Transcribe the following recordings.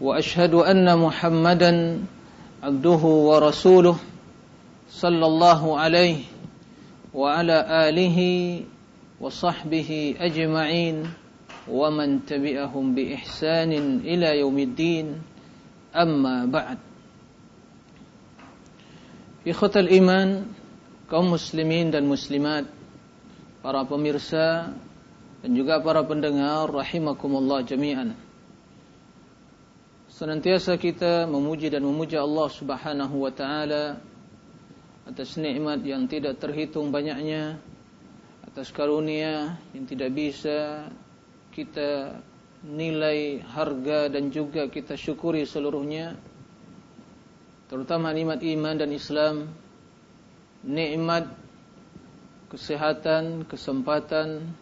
وأشهد أن محمدا عبده ورسوله صلى الله عليه وعلى آله وصحبه أجمعين ومن تبعهم بإحسان إلى يوم الدين أما بعد Ikhwatal iman kaum muslimin dan muslimat para pemirsa dan juga para pendengar rahimakumullah jami'an senantiasa kita memuji dan memuja Allah Subhanahu wa taala atas nikmat yang tidak terhitung banyaknya atas karunia yang tidak bisa kita nilai harga dan juga kita syukuri seluruhnya. Terutama nikmat iman dan Islam, nikmat kesehatan, kesempatan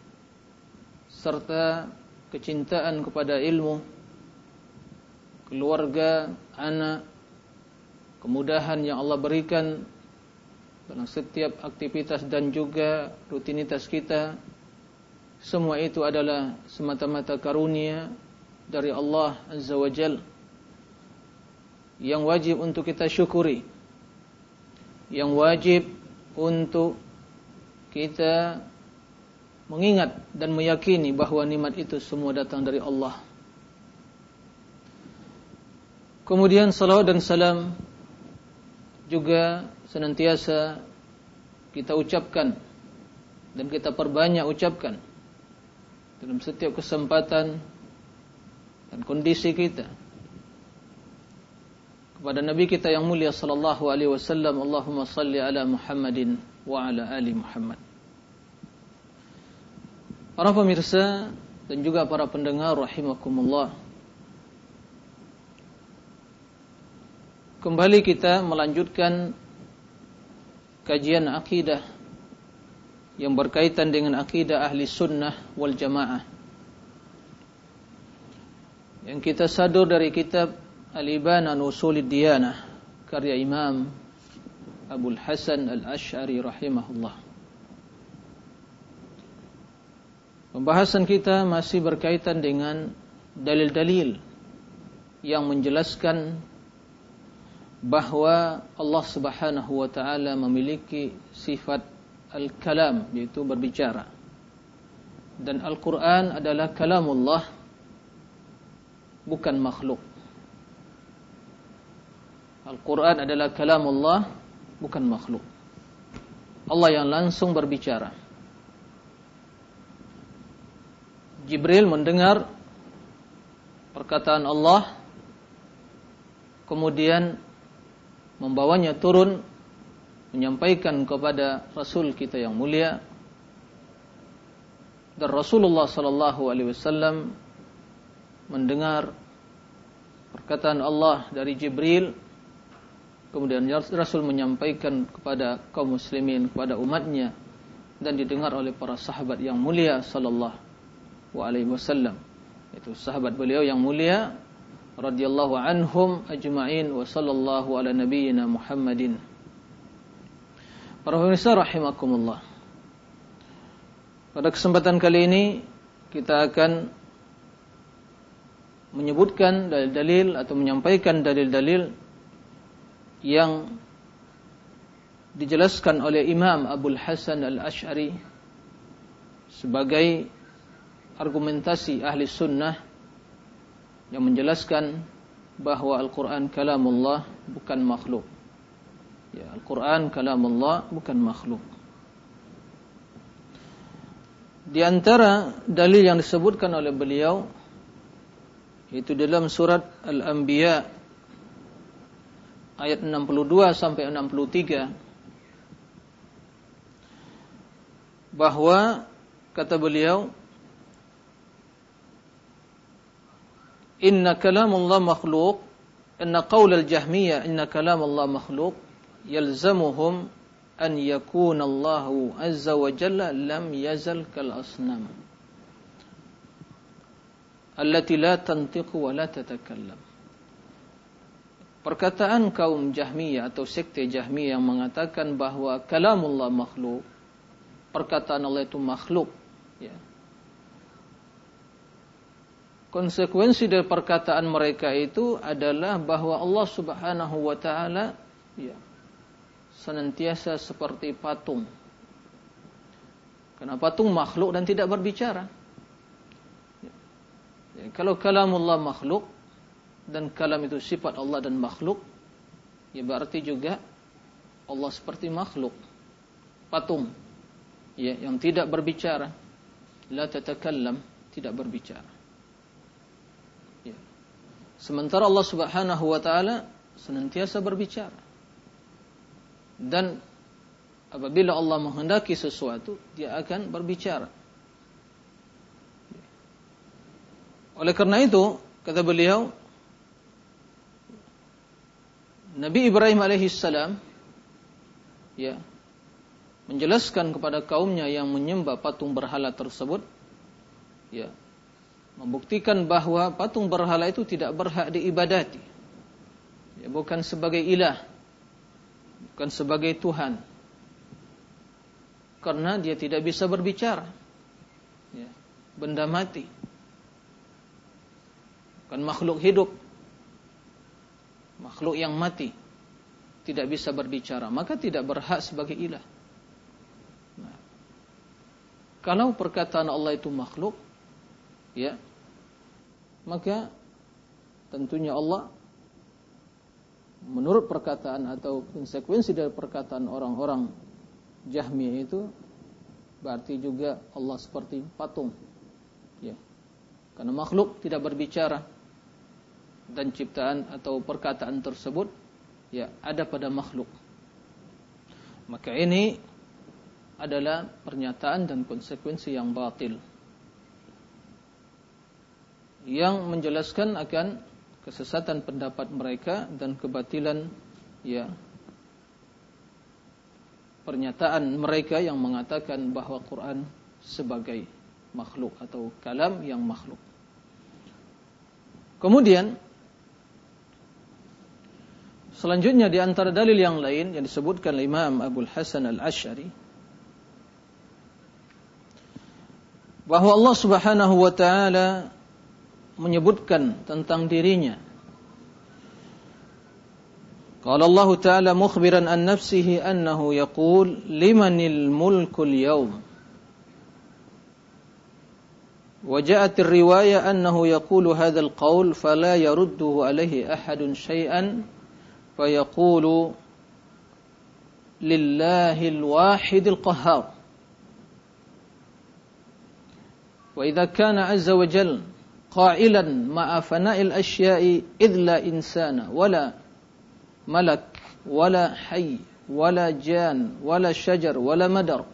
serta kecintaan kepada ilmu, keluarga, anak, kemudahan yang Allah berikan dalam setiap aktivitas dan juga rutinitas kita. Semua itu adalah semata-mata karunia dari Allah Azza wa Jalla yang wajib untuk kita syukuri yang wajib untuk kita mengingat dan meyakini bahwa nikmat itu semua datang dari Allah kemudian salawat dan salam juga senantiasa kita ucapkan dan kita perbanyak ucapkan dalam setiap kesempatan dan kondisi kita. Kepada Nabi kita yang mulia sallallahu alaihi wasallam Allahumma salli ala Muhammadin wa ala ali Muhammad. Para pemirsa dan juga para pendengar rahimakumullah Kembali kita melanjutkan kajian akidah yang berkaitan dengan akidah ahli sunnah wal jamaah yang kita sadur dari kitab Al-Ibana Usulid Diyanah karya Imam Abu Hasan Al-Ash'ari rahimahullah. Pembahasan kita masih berkaitan dengan dalil-dalil yang menjelaskan bahwa Allah Subhanahu wa taala memiliki sifat al-kalam yaitu berbicara. Dan Al-Qur'an adalah kalamullah bukan makhluk. Al-Quran adalah kalam Allah bukan makhluk. Allah yang langsung berbicara. Jibril mendengar perkataan Allah kemudian membawanya turun menyampaikan kepada Rasul kita yang mulia. Dan Rasulullah sallallahu alaihi wasallam mendengar perkataan Allah dari Jibril. Kemudian Rasul menyampaikan kepada kaum muslimin, kepada umatnya. Dan didengar oleh para sahabat yang mulia sallallahu alaihi wasallam. Itu sahabat beliau yang mulia radhiyallahu anhum ajma'in wa sallallahu ala nabiyyina Muhammadin. Para pemirsa rahimakumullah. Pada kesempatan kali ini kita akan menyebutkan dalil-dalil atau menyampaikan dalil-dalil yang dijelaskan oleh Imam Abdul Hasan Al-Ash'ari sebagai argumentasi ahli sunnah yang menjelaskan bahwa Al-Quran kalamullah bukan makhluk. Ya, Al-Quran kalamullah bukan makhluk. Di antara dalil yang disebutkan oleh beliau itu dalam surat Al-Anbiya ayat 62 sampai 63 bahwa kata beliau inna kalamullah makhluk anna qaul al-jahmiyah inna kalam Allah makhluk yalzamuhum an yakuna Allah azza wa jalla lam yazal kal asnam allati la tantiqu wa la tatakallam Perkataan kaum Jahmiyah atau sekte Jahmiyah yang mengatakan bahwa kalamullah makhluk, perkataan Allah itu makhluk, ya. Konsekuensi dari perkataan mereka itu adalah bahwa Allah Subhanahu wa taala ya senantiasa seperti patung. Karena patung makhluk dan tidak berbicara. Ya. Ya, kalau kalamullah makhluk, dan kalam itu sifat Allah dan makhluk ya berarti juga Allah seperti makhluk patung ya yang tidak berbicara la tatakallam tidak berbicara sementara Allah Subhanahu wa taala senantiasa berbicara. Dan apabila Allah menghendaki sesuatu dia akan berbicara. Oleh karena itu kata beliau Nabi Ibrahim alaihissalam ya menjelaskan kepada kaumnya yang menyembah patung berhala tersebut ya membuktikan bahwa patung berhala itu tidak berhak diibadati. Ya bukan sebagai ilah bukan sebagai tuhan. Karena dia tidak bisa berbicara. Ya benda mati. Bukan makhluk hidup. Makhluk yang mati tidak bisa berbicara maka tidak berhak sebagai ilah. Nah, kalau perkataan Allah itu makhluk ya maka tentunya Allah menurut perkataan atau konsekuensi dari perkataan orang-orang Jahmiyah itu berarti juga Allah seperti patung ya karena makhluk tidak berbicara dan ciptaan atau perkataan tersebut ya ada pada makhluk. Maka ini adalah pernyataan dan konsekuensi yang batil. Yang menjelaskan akan kesesatan pendapat mereka dan kebatilan ya pernyataan mereka yang mengatakan bahwa Quran sebagai makhluk atau kalam yang makhluk. Kemudian Selanjutnya di antara dalil yang lain yang disebutkan oleh Imam Abu Hasan Al-Asy'ari bahwa Allah Subhanahu wa taala menyebutkan tentang dirinya. Qala Allah Ta'ala mukhbiran an nafsihi annahu yaqul limanil mulku al-yawm. وجاءت الرواية أنه يقول هذا القول فلا يرده عليه أحد شيئا فيقول لله الواحد القهار وإذا كان عز وجل قائلا مع فناء الأشياء إذ لا إنسان ولا ملك ولا حي ولا جان ولا شجر ولا مدر.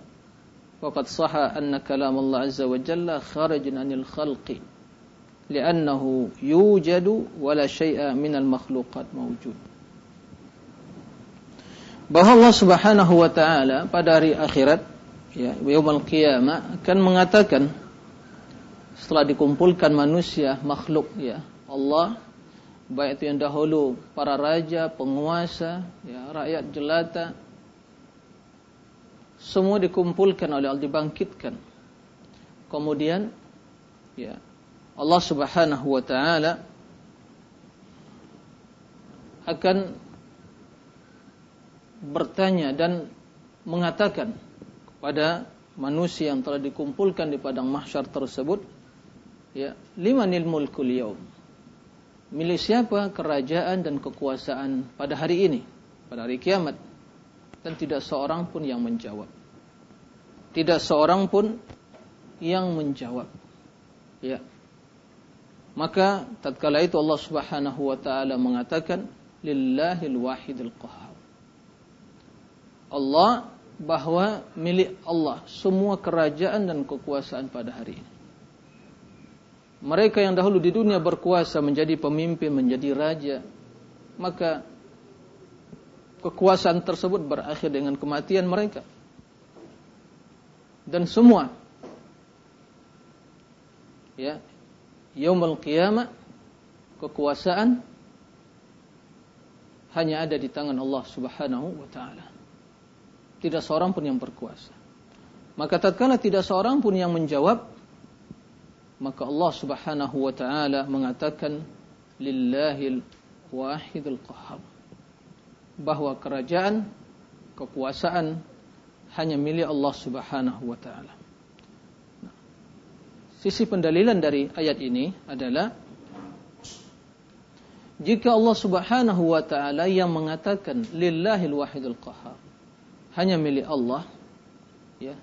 وقد صح أن كلام الله عز وجل خارج عن الخلق لأنه يوجد ولا شيء من المخلوقات موجود. Bahwa Allah Subhanahu wa taala pada hari akhirat ya yaumul qiyamah akan mengatakan setelah dikumpulkan manusia makhluk ya Allah baik itu yang dahulu para raja, penguasa, ya rakyat jelata semua dikumpulkan oleh Allah dibangkitkan. Kemudian ya Allah Subhanahu wa taala akan bertanya dan mengatakan kepada manusia yang telah dikumpulkan di padang mahsyar tersebut ya limanil mulkul yaum milik siapa kerajaan dan kekuasaan pada hari ini pada hari kiamat. Dan tidak seorang pun yang menjawab. Tidak seorang pun yang menjawab. Ya. Maka tatkala itu Allah Subhanahu wa taala mengatakan lillahil wahidil qahhar. Allah bahwa milik Allah semua kerajaan dan kekuasaan pada hari ini. Mereka yang dahulu di dunia berkuasa menjadi pemimpin, menjadi raja, maka kekuasaan tersebut berakhir dengan kematian mereka. Dan semua ya yaumul qiyamah kekuasaan hanya ada di tangan Allah Subhanahu wa taala. Tidak seorang pun yang berkuasa. Maka tatkala tidak seorang pun yang menjawab, maka Allah Subhanahu wa taala mengatakan lillahil wahidul qahhar. Bahwa kerajaan, kekuasaan hanya milik Allah Subhanahu wa taala. Sisi pendalilan dari ayat ini adalah jika Allah Subhanahu wa taala yang mengatakan lillahil wahidul qahhar hanya milik Allah ya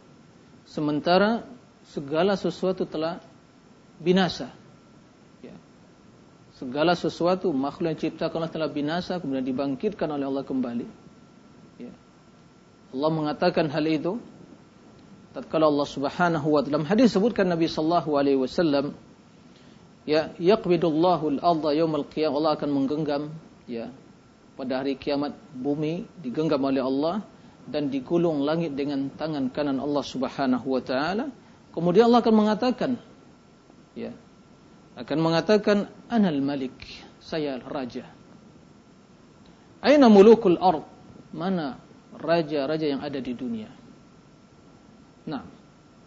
sementara segala sesuatu telah binasa. Ya. Segala sesuatu makhluk yang diciptakan Allah telah binasa kemudian dibangkitkan oleh Allah kembali. Ya. Allah mengatakan hal itu. Tatkala Allah Subhanahu wa taala hadis sebutkan Nabi sallallahu alaihi wasallam ya yaqbidullahu al-ardha yaumal qiyamah. Allah akan menggenggam ya pada hari kiamat bumi digenggam oleh Allah dan digulung langit dengan tangan kanan Allah Subhanahu wa taala. Kemudian Allah akan mengatakan ya. Akan mengatakan anal malik saya raja aina mulukul ard? Mana raja-raja yang ada di dunia. Nah,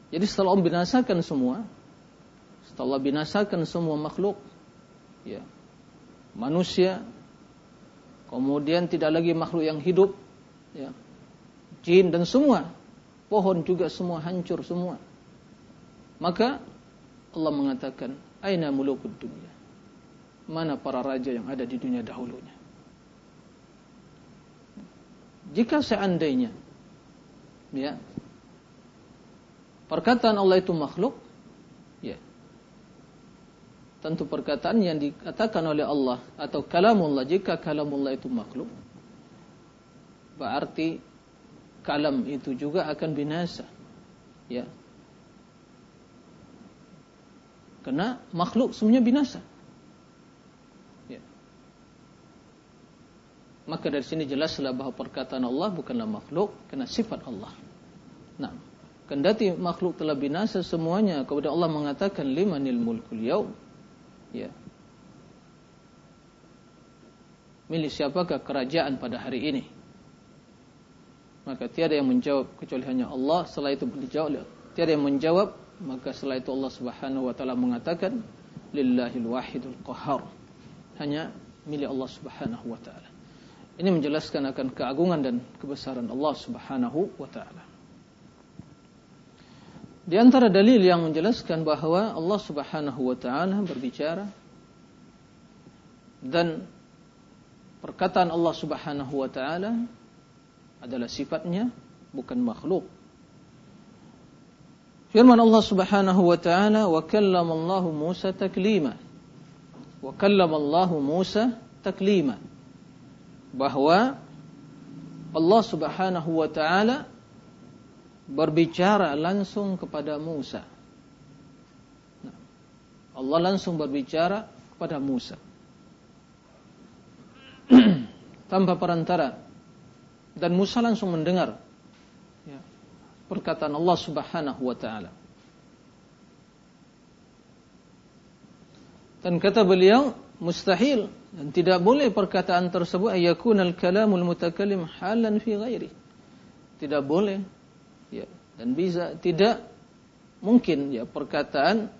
jadi setelah Allah binasakan semua, setelah Allah binasakan semua makhluk, ya, manusia, kemudian tidak lagi makhluk yang hidup, ya, jin dan semua, pohon juga semua hancur semua. Maka Allah mengatakan, Aina mulukud dunia. Mana para raja yang ada di dunia dahulunya? Jika seandainya ya perkataan Allah itu makhluk, ya. Tentu perkataan yang dikatakan oleh Allah atau kalamullah jika kalamullah itu makhluk, berarti kalam itu juga akan binasa. Ya. Karena makhluk semuanya binasa. Ya. Maka dari sini jelaslah bahwa perkataan Allah bukanlah makhluk, karena sifat Allah. Nah, Kendati makhluk telah binasa semuanya kepada Allah mengatakan limanil mulkul yaum. Ya. Milik siapakah kerajaan pada hari ini? Maka tiada yang menjawab kecuali hanya Allah. Setelah itu dijawab, tiada yang menjawab, maka setelah itu Allah Subhanahu wa taala mengatakan lillahil wahidul qahar. Hanya milik Allah Subhanahu wa taala. Ini menjelaskan akan keagungan dan kebesaran Allah Subhanahu wa taala. Di antara dalil yang menjelaskan bahwa Allah Subhanahu wa taala berbicara dan perkataan Allah Subhanahu wa taala adalah sifatnya bukan makhluk. Firman Allah Subhanahu wa taala wa kallama Allah Musa taklima. Wa kallama Allah Musa taklima. Bahwa Allah Subhanahu wa taala berbicara langsung kepada Musa. Allah langsung berbicara kepada Musa. Tanpa perantara. Dan Musa langsung mendengar perkataan Allah subhanahu wa ta'ala. Dan kata beliau, mustahil dan tidak boleh perkataan tersebut ayakun al-kalamul mutakallim halan fi ghairi. Tidak boleh ya dan bisa tidak mungkin ya perkataan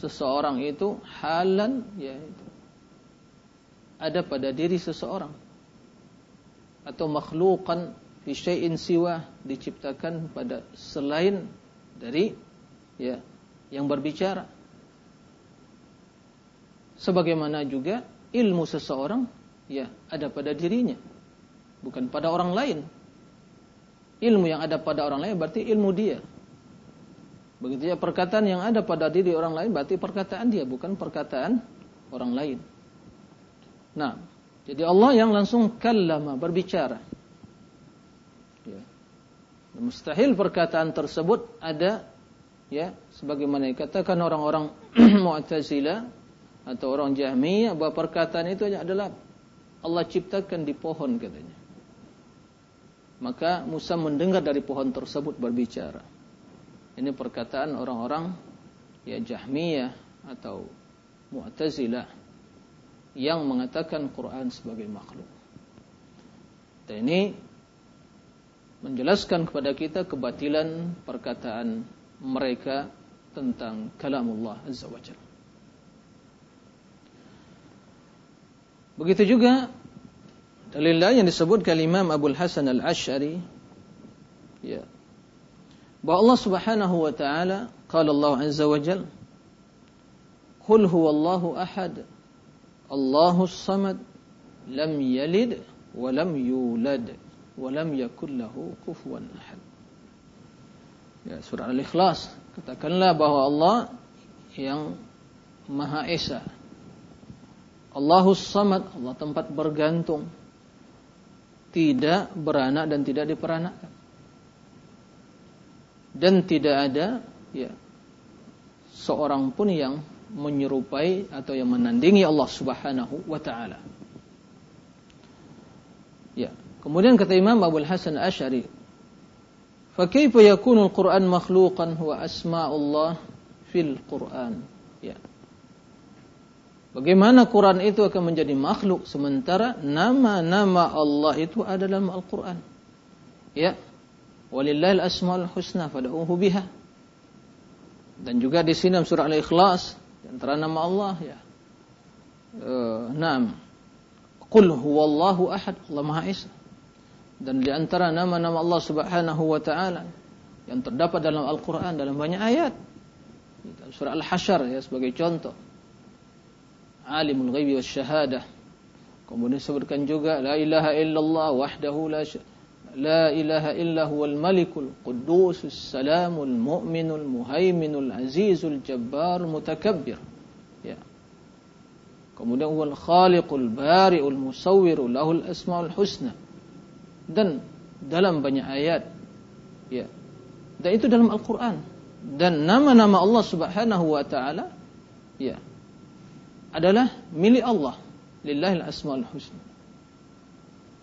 seseorang itu halan ya itu ada pada diri seseorang atau makhlukan fi syai'in siwa diciptakan pada selain dari ya yang berbicara sebagaimana juga ilmu seseorang ya ada pada dirinya bukan pada orang lain ilmu yang ada pada orang lain berarti ilmu dia. Begitu ya perkataan yang ada pada diri orang lain berarti perkataan dia bukan perkataan orang lain. Nah, jadi Allah yang langsung kallama berbicara. Mustahil perkataan tersebut ada ya sebagaimana dikatakan orang-orang Mu'tazilah atau orang Jahmiyah bahwa perkataan itu adalah Allah ciptakan di pohon katanya. Maka Musa mendengar dari pohon tersebut berbicara. Ini perkataan orang-orang ya Jahmiyah atau Mu'tazilah yang mengatakan Quran sebagai makhluk. Dan ini menjelaskan kepada kita kebatilan perkataan mereka tentang kalamullah Azza wa Jalla. Begitu juga dalil lain yang disebutkan Imam Abu Hasan Al-Asy'ari ya. Bahwa Allah Subhanahu wa taala qala Allah Azza wa Jalla Qul huwallahu ahad Allahu samad lam yalid wa lam yulad wa lam yakul kufuwan ahad. Ya, surah Al-Ikhlas katakanlah bahwa Allah yang Maha Esa Allahus Samad, Allah tempat bergantung. Tidak beranak dan tidak diperanakkan. Dan tidak ada ya seorang pun yang menyerupai atau yang menandingi Allah Subhanahu wa taala. Kemudian kata Imam Abu Hasan Asy'ari, "Fa kaifa yakunu al-Qur'an makhluqan wa asma'ullah fil Qur'an?" Ya. Bagaimana Quran itu akan menjadi makhluk sementara nama-nama Allah itu ada dalam Al-Quran. Ya. Walillahil asmaul husna fad'uhu biha. Dan juga di sini surah Al-Ikhlas antara nama Allah ya. Uh, Naam. Qul huwallahu ahad, Allah Maha Esa. Dan di antara nama-nama Allah Subhanahu wa taala yang terdapat dalam Al-Qur'an dalam banyak ayat. Surah Al-Hasyr ya sebagai contoh alimul ghaibi was syahadah. Kemudian sebutkan juga la ilaha illallah wahdahu la la ilaha illa huwal malikul quddus salamul mu'minul muhaiminul azizul jabbar mutakabbir. Ya. Kemudian wal khaliqul bari'ul musawwiru lahul asmaul husna. Dan dalam banyak ayat ya. Dan itu dalam Al-Qur'an. Dan nama-nama Allah Subhanahu wa taala ya adalah milik Allah. Lillahil asmaul husna.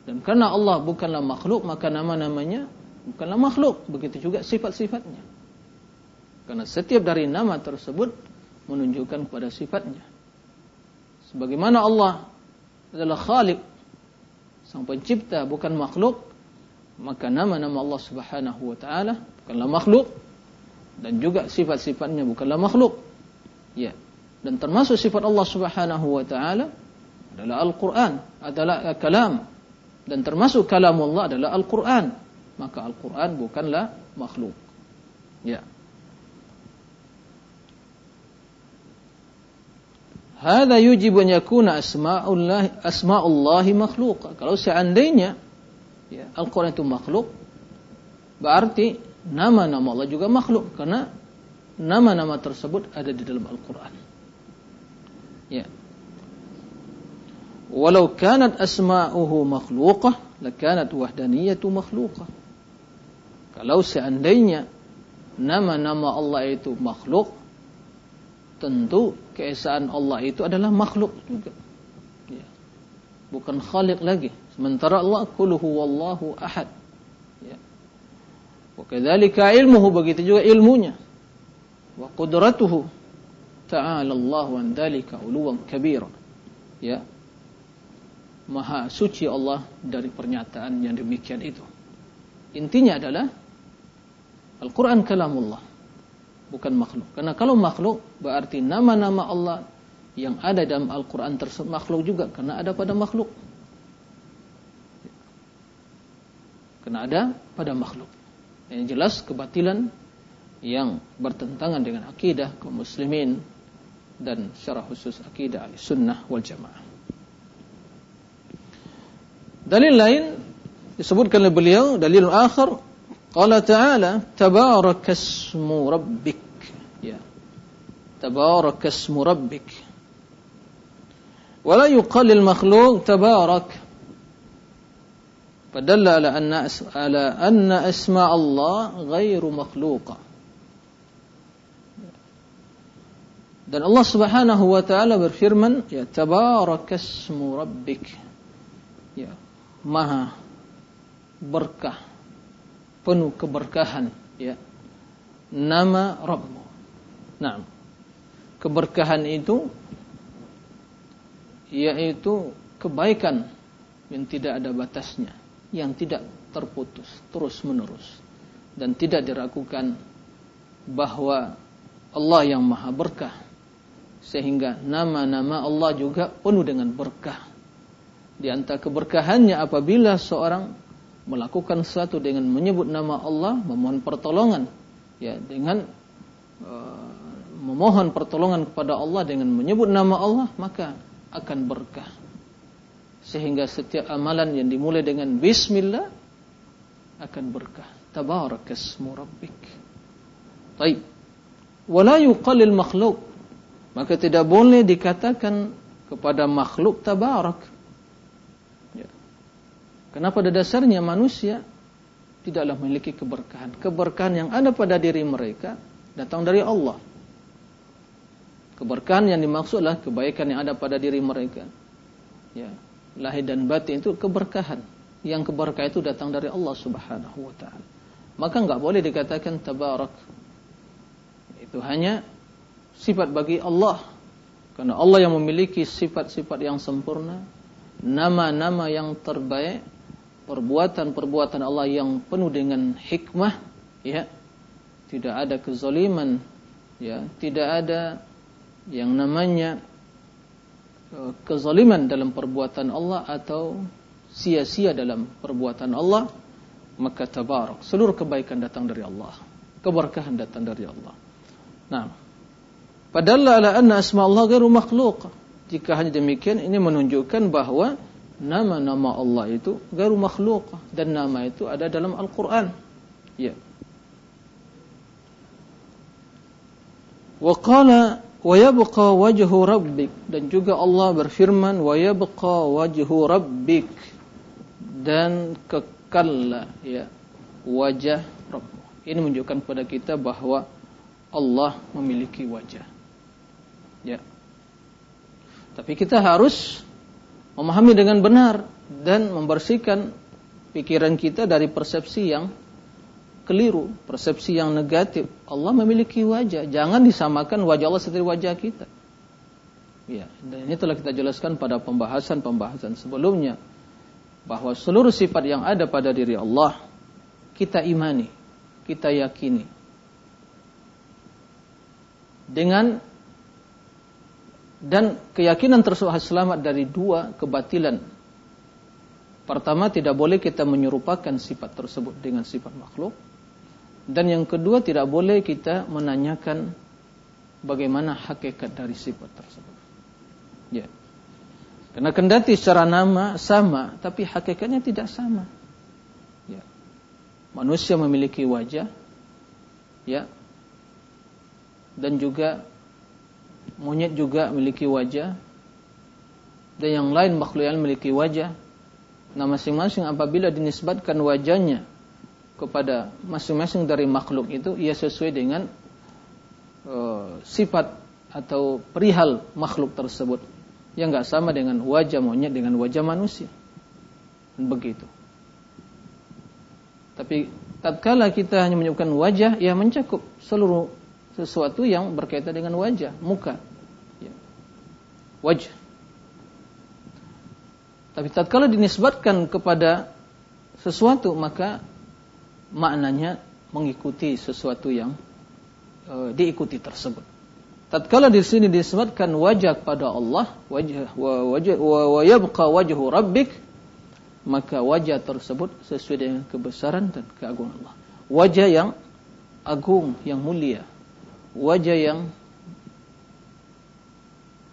Dan karena Allah bukanlah makhluk, maka nama-namanya bukanlah makhluk. Begitu juga sifat-sifatnya. Karena setiap dari nama tersebut menunjukkan kepada sifatnya. Sebagaimana Allah adalah Khalik, sang pencipta bukan makhluk, maka nama-nama Allah Subhanahu wa taala bukanlah makhluk dan juga sifat-sifatnya bukanlah makhluk. Ya, dan termasuk sifat Allah Subhanahu wa taala adalah Al-Qur'an, adalah kalam. Dan termasuk kalam Allah adalah Al-Qur'an. Maka Al-Qur'an bukanlah makhluk. Ya. Hada yujib an yakuna asma'ullah asma'ullah makhluq. Kalau seandainya ya, Al-Qur'an itu makhluk, berarti nama-nama Allah juga makhluk karena nama-nama tersebut ada di dalam Al-Qur'an. Ya. Walau kanat asma'uhu makhluqah, lakanat wahdaniyatu makhluqah. Kalau seandainya nama-nama Allah itu makhluk, tentu keesaan Allah itu adalah makhluk juga. Ya. Bukan khaliq lagi. Sementara Allah kulluhu wallahu ahad. Ya. Wa kadzalika ilmuhu begitu juga ilmunya. Wa qudratuhu Ta'ala Allah wa dzalika uluwan kabira. Ya. Maha suci Allah dari pernyataan yang demikian itu. Intinya adalah Al-Quran kalamullah. Bukan makhluk. Karena kalau makhluk berarti nama-nama Allah yang ada dalam Al-Quran tersebut makhluk juga. Karena ada pada makhluk. Karena ada pada makhluk. Yang jelas kebatilan yang bertentangan dengan akidah kaum muslimin dan secara khusus akidah sunnah wal jamaah. Dalil lain disebutkan oleh beliau, dalil akhir qala ta'ala tabarakasmu rabbik. Tabarakasmu rabbik. ولا يقال للمخلوق تبارك فدل على أن على أن أسماء الله غير مخلوقة Dan Allah Subhanahu wa taala berfirman, "Ya tabarakasmu rabbik." ya maha berkah penuh keberkahan ya nama Rabbmu nah keberkahan itu yaitu kebaikan yang tidak ada batasnya yang tidak terputus terus menerus. Dan tidak diragukan bahwa Allah yang maha berkah. Sehingga nama-nama Allah juga penuh dengan berkah. Di antara keberkahannya apabila seorang melakukan sesuatu dengan menyebut nama Allah, memohon pertolongan, ya dengan uh, memohon pertolongan kepada Allah dengan menyebut nama Allah, maka akan berkah. Sehingga setiap amalan yang dimulai dengan Bismillah akan berkah. Tabarakasmu Rabbik. Baik. Wala yuqallil makhluk. Maka tidak boleh dikatakan kepada makhluk tabarak karena pada dasarnya manusia tidaklah memiliki keberkahan. Keberkahan yang ada pada diri mereka datang dari Allah. Keberkahan yang dimaksud adalah kebaikan yang ada pada diri mereka. Ya, lahir dan batin itu keberkahan. Yang keberkahan itu datang dari Allah Subhanahu wa taala. Maka enggak boleh dikatakan tabarak. Itu hanya sifat bagi Allah. Karena Allah yang memiliki sifat-sifat yang sempurna, nama-nama yang terbaik perbuatan-perbuatan Allah yang penuh dengan hikmah ya tidak ada kezaliman ya tidak ada yang namanya e, kezaliman dalam perbuatan Allah atau sia-sia dalam perbuatan Allah maka tabarak seluruh kebaikan datang dari Allah keberkahan datang dari Allah nah padahal ala anna asma Allah ghairu makhluq jika hanya demikian ini menunjukkan bahwa nama-nama Allah itu garu makhluk dan nama itu ada dalam Al-Qur'an. Ya. Qala yabqa wajhu rabbik dan juga Allah berfirman yabqa wajhu rabbik dan kekallah ya wajah Rabb. Ini menunjukkan kepada kita bahwa Allah memiliki wajah. Ya. Tapi kita harus memahami dengan benar dan membersihkan pikiran kita dari persepsi yang keliru, persepsi yang negatif. Allah memiliki wajah, jangan disamakan wajah Allah seperti wajah kita. Ya, dan ini telah kita jelaskan pada pembahasan-pembahasan sebelumnya bahwa seluruh sifat yang ada pada diri Allah kita imani, kita yakini. Dengan dan keyakinan tersebut selamat dari dua kebatilan. Pertama, tidak boleh kita menyerupakan sifat tersebut dengan sifat makhluk. Dan yang kedua, tidak boleh kita menanyakan bagaimana hakikat dari sifat tersebut. Ya. Karena kendati secara nama sama, tapi hakikatnya tidak sama. Ya. Manusia memiliki wajah, ya, dan juga Monyet juga memiliki wajah dan yang lain makhluk yang memiliki wajah. Nah masing-masing apabila dinisbatkan wajahnya kepada masing-masing dari makhluk itu ia sesuai dengan uh, sifat atau perihal makhluk tersebut yang enggak sama dengan wajah monyet dengan wajah manusia. Dan begitu. Tapi tatkala kita hanya menyebutkan wajah, ia mencakup seluruh sesuatu yang berkaitan dengan wajah, muka. Ya. Wajah. Tapi tatkala dinisbatkan kepada sesuatu maka maknanya mengikuti sesuatu yang e, diikuti tersebut. Tatkala di sini disebutkan wajah kepada Allah, wajah wa wajah wa, wa rabbik, maka wajah tersebut sesuai dengan kebesaran dan keagungan Allah. Wajah yang agung, yang mulia wajah yang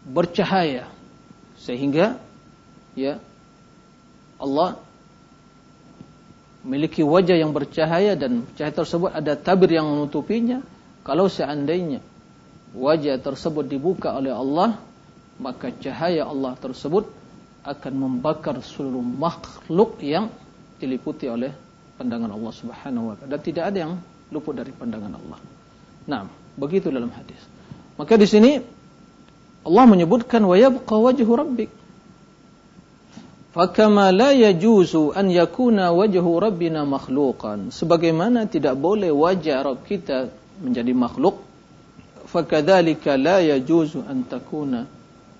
bercahaya sehingga ya Allah memiliki wajah yang bercahaya dan cahaya tersebut ada tabir yang menutupinya kalau seandainya wajah tersebut dibuka oleh Allah maka cahaya Allah tersebut akan membakar seluruh makhluk yang diliputi oleh pandangan Allah Subhanahu wa taala dan tidak ada yang luput dari pandangan Allah. Nah, Begitu dalam hadis. Maka di sini Allah menyebutkan wa yabqa wajhu rabbik. Fakama la yajuzu an yakuna wajhu rabbina makhluqan. Sebagaimana tidak boleh wajah Rabb kita menjadi makhluk, fakadzalika la yajuzu an takuna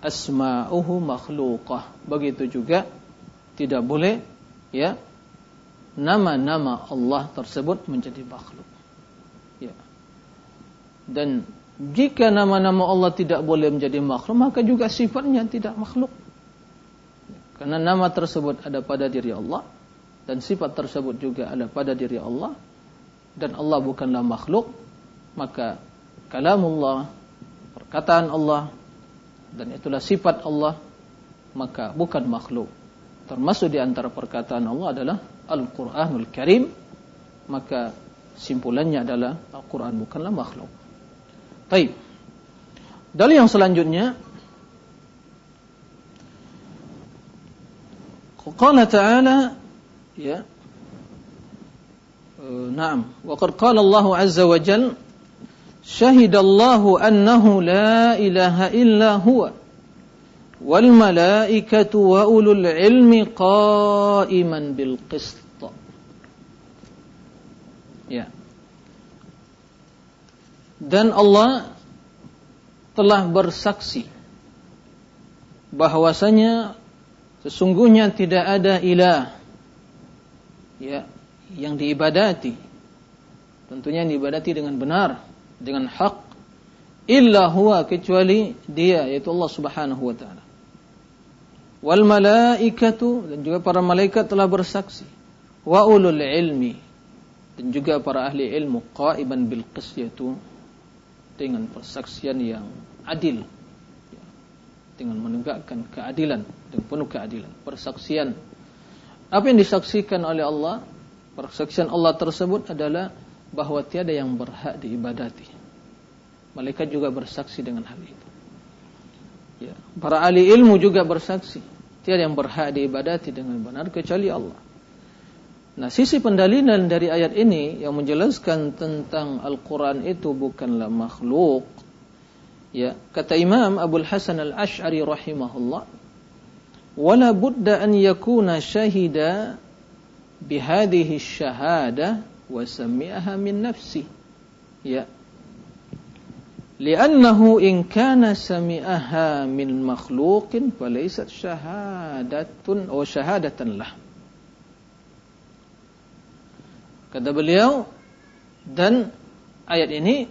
asma'uhu makhluqah. Begitu juga tidak boleh ya nama-nama Allah tersebut menjadi makhluk. Ya. Dan jika nama-nama Allah tidak boleh menjadi makhluk, maka juga sifatnya tidak makhluk. Karena nama tersebut ada pada diri Allah dan sifat tersebut juga ada pada diri Allah dan Allah bukanlah makhluk, maka kalamullah, perkataan Allah dan itulah sifat Allah, maka bukan makhluk. Termasuk di antara perkataan Allah adalah Al-Qur'anul Karim, maka simpulannya adalah Al-Qur'an bukanlah makhluk. Baik. Dalil yang selanjutnya Qala ta'ala ya uh, Naam, wa qad qala Allah azza wa jalla Syahidallahu annahu la ilaha illa huwa wal malaikatu wa ulul ilmi qaiman bil qist. Ya. Dan Allah telah bersaksi bahwasanya Sesungguhnya tidak ada ilah ya yang diibadati. Tentunya yang diibadati dengan benar, dengan hak illa huwa kecuali dia yaitu Allah Subhanahu wa taala. Wal malaikatu dan juga para malaikat telah bersaksi. Wa ulul ilmi dan juga para ahli ilmu qaiban bil qis yaitu dengan persaksian yang adil dengan menegakkan keadilan dan penuh keadilan persaksian. Apa yang disaksikan oleh Allah persaksian Allah tersebut adalah bahwa tiada yang berhak diibadati. Malaikat juga bersaksi dengan hal itu. Ya para ahli ilmu juga bersaksi tiada yang berhak diibadati dengan benar kecuali Allah. Nah, sisi pendalilan dari ayat ini yang menjelaskan tentang Al-Quran itu bukanlah makhluk, Ya, kata Imam Abdul Hasan Al-Asy'ari rahimahullah, "Wala budda an yakuna syahida bihadhihi syahada wa sami'aha min nafsi." Ya. Li'annahu in kana sami'aha min makhluqin falaysat syahadatun aw syahadatan lah. Kata beliau dan ayat ini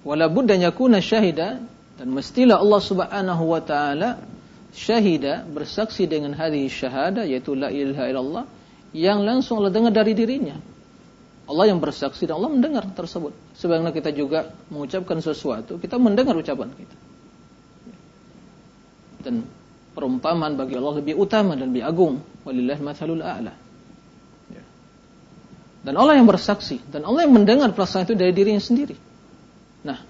wala budda yakuna syahida dan mestilah Allah Subhanahu wa taala syahida bersaksi dengan hadis syahada yaitu la ilaha illallah yang langsung Allah dengar dari dirinya. Allah yang bersaksi dan Allah mendengar tersebut. Sebagaimana kita juga mengucapkan sesuatu, kita mendengar ucapan kita. Dan perumpamaan bagi Allah lebih utama dan lebih agung. Walillah mathalul a'la. Ya. Dan Allah yang bersaksi dan Allah yang mendengar perasaan itu dari dirinya sendiri. Nah,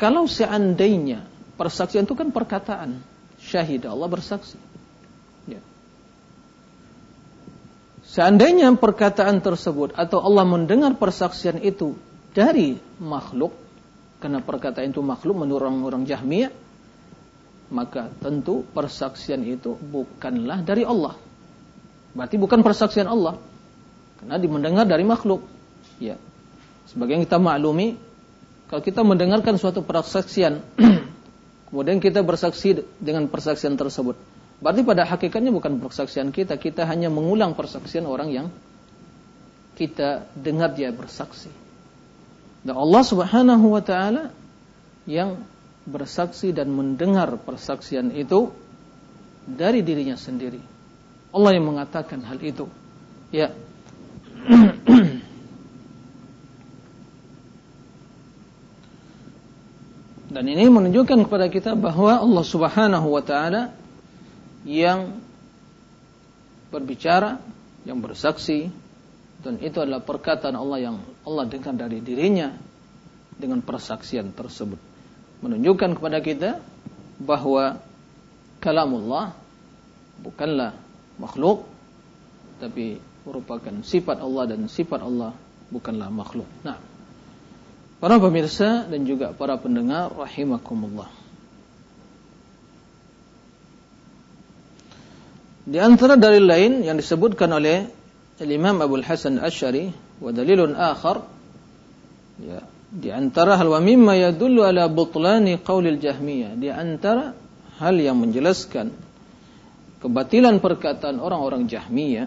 kalau seandainya persaksian itu kan perkataan syahid Allah bersaksi. Ya. Seandainya perkataan tersebut atau Allah mendengar persaksian itu dari makhluk, karena perkataan itu makhluk menurut orang-orang Jahmiyah, maka tentu persaksian itu bukanlah dari Allah. Berarti bukan persaksian Allah. Karena dimendengar dari makhluk. Ya. Sebagai yang kita maklumi, kalau kita mendengarkan suatu persaksian, kemudian kita bersaksi dengan persaksian tersebut, berarti pada hakikatnya bukan persaksian kita, kita hanya mengulang persaksian orang yang kita dengar dia bersaksi. Dan Allah Subhanahu wa taala yang bersaksi dan mendengar persaksian itu dari dirinya sendiri. Allah yang mengatakan hal itu. Ya. Dan ini menunjukkan kepada kita bahwa Allah Subhanahu wa taala yang berbicara, yang bersaksi dan itu adalah perkataan Allah yang Allah dengar dari dirinya dengan persaksian tersebut. Menunjukkan kepada kita bahwa kalamullah bukanlah makhluk tapi merupakan sifat Allah dan sifat Allah bukanlah makhluk. Nah, Para pemirsa dan juga para pendengar rahimakumullah. Di antara dalil lain yang disebutkan oleh Imam Abu Hasan Asy'ari wa dalilun akhar ya di antara hal wa mimma yadullu ala butlani qaulil jahmiyah di antara hal yang menjelaskan kebatilan perkataan orang-orang jahmiyah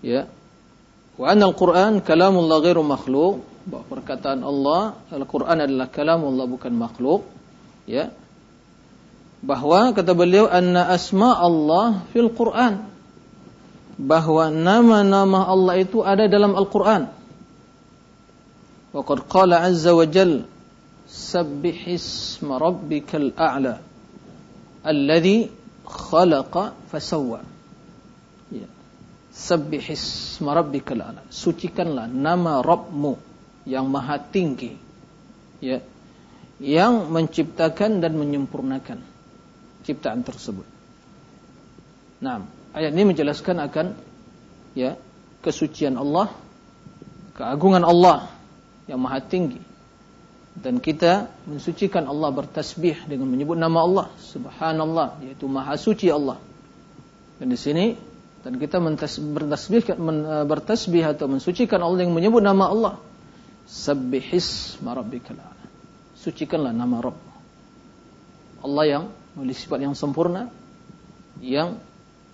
ya wa anna al-Qur'an kalamullah ghairu makhluq bahwa perkataan Allah Al-Qur'an adalah kalamullah bukan makhluk ya bahwa kata beliau anna asma Allah fil Quran bahwa nama-nama Allah itu ada dalam Al-Quran. Waqad qala azza wa jal sabbih isma rabbikal a'la alladhi khalaqa fasawwa. Ya. Sabbih isma rabbikal a'la. Sucikanlah nama Rabbmu yang maha tinggi. Ya. Yang menciptakan dan menyempurnakan ciptaan tersebut. Nah, ayat ini menjelaskan akan ya kesucian Allah, keagungan Allah yang maha tinggi. Dan kita mensucikan Allah bertasbih dengan menyebut nama Allah, subhanallah, yaitu maha suci Allah. Dan di sini dan kita bertasbih, bertasbih atau mensucikan Allah dengan menyebut nama Allah. Sabbihis marabbikal Sucikanlah nama Rabb. Allah yang memiliki sifat yang sempurna, yang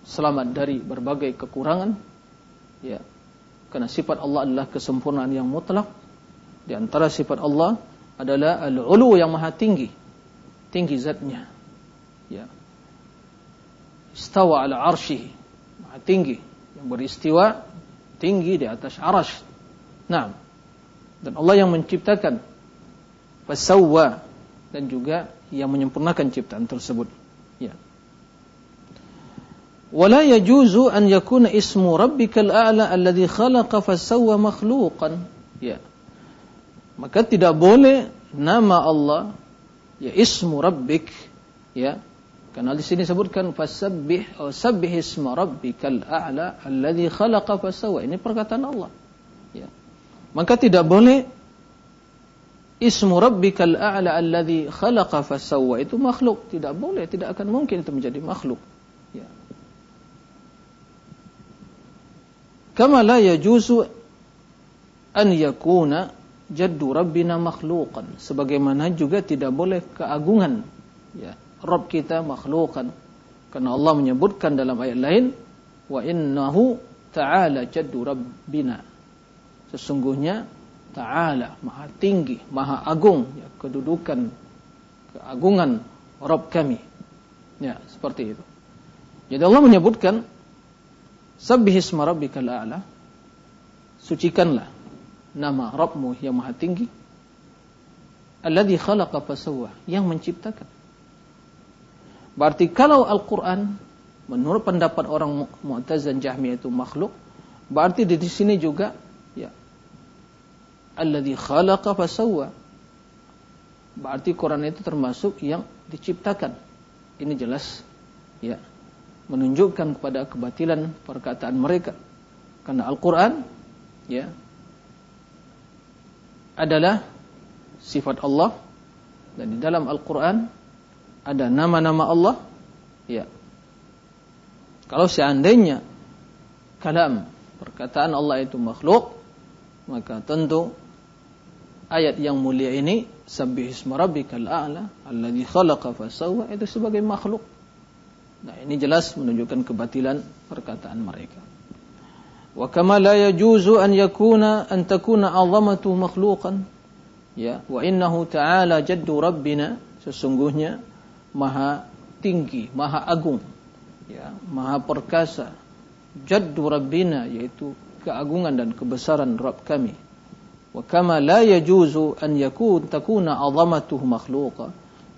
selamat dari berbagai kekurangan. Ya. Karena sifat Allah adalah kesempurnaan yang mutlak. Di antara sifat Allah adalah al-ulu yang maha tinggi. Tinggi zatnya. Ya. Istawa ala arsyihi. Maha tinggi. Yang beristiwa tinggi di atas arash. Nah. Dan Allah yang menciptakan wasawwa dan juga yang menyempurnakan ciptaan tersebut. Ya. Wala yajuzu an yakuna ismu rabbikal a'la alladhi khalaqa fasawwa makhluqan. Ya. Maka tidak boleh nama Allah ya ismu rabbik ya karena di sini disebutkan fasabbih oh, sabbih isma rabbikal a'la alladhi khalaqa fasawwa. Ini perkataan Allah maka tidak boleh ismu rabbikal a'la alladhi khalaqa fasawwa. Itu makhluk. Tidak boleh tidak akan mungkin itu menjadi makhluk. Ya. Kama la yajuzu an yakuna jaddu rabbina makhluqan. Sebagaimana juga tidak boleh keagungan ya Rabb kita makhluqan. Karena Allah menyebutkan dalam ayat lain wa innahu ta'ala jaddu rabbina sesungguhnya Ta'ala, maha tinggi, maha agung, ya, kedudukan, keagungan Rabb kami. Ya, seperti itu. Jadi Allah menyebutkan, Sabbihisma rabbikal a'la, sucikanlah nama Rabbmu yang maha tinggi, Alladhi khalaqa fasawwa, yang menciptakan. Berarti kalau Al-Quran, menurut pendapat orang Mu'tazan Jahmiyah itu makhluk, berarti di sini juga alladzi khalaqa fasawwa. Berarti Quran itu termasuk yang diciptakan. Ini jelas ya menunjukkan kepada kebatilan perkataan mereka. Karena Al-Qur'an ya adalah sifat Allah dan di dalam Al-Qur'an ada nama-nama Allah ya. Kalau seandainya kalam perkataan Allah itu makhluk maka tentu ayat yang mulia ini Sabbihisma rabbikal a'la alladzi khalaqa fasawwa itu sebagai makhluk. Nah, ini jelas menunjukkan kebatilan perkataan mereka. Wa kama la yajuzu an yakuna an takuna 'azamatu makhluqan. Ya, wa innahu ta'ala jaddu rabbina sesungguhnya maha tinggi, maha agung. Ya, maha perkasa. Jaddu rabbina yaitu keagungan dan kebesaran Rabb kami Kama la yajuzu an yakun takuna azamatuhu makhluqa.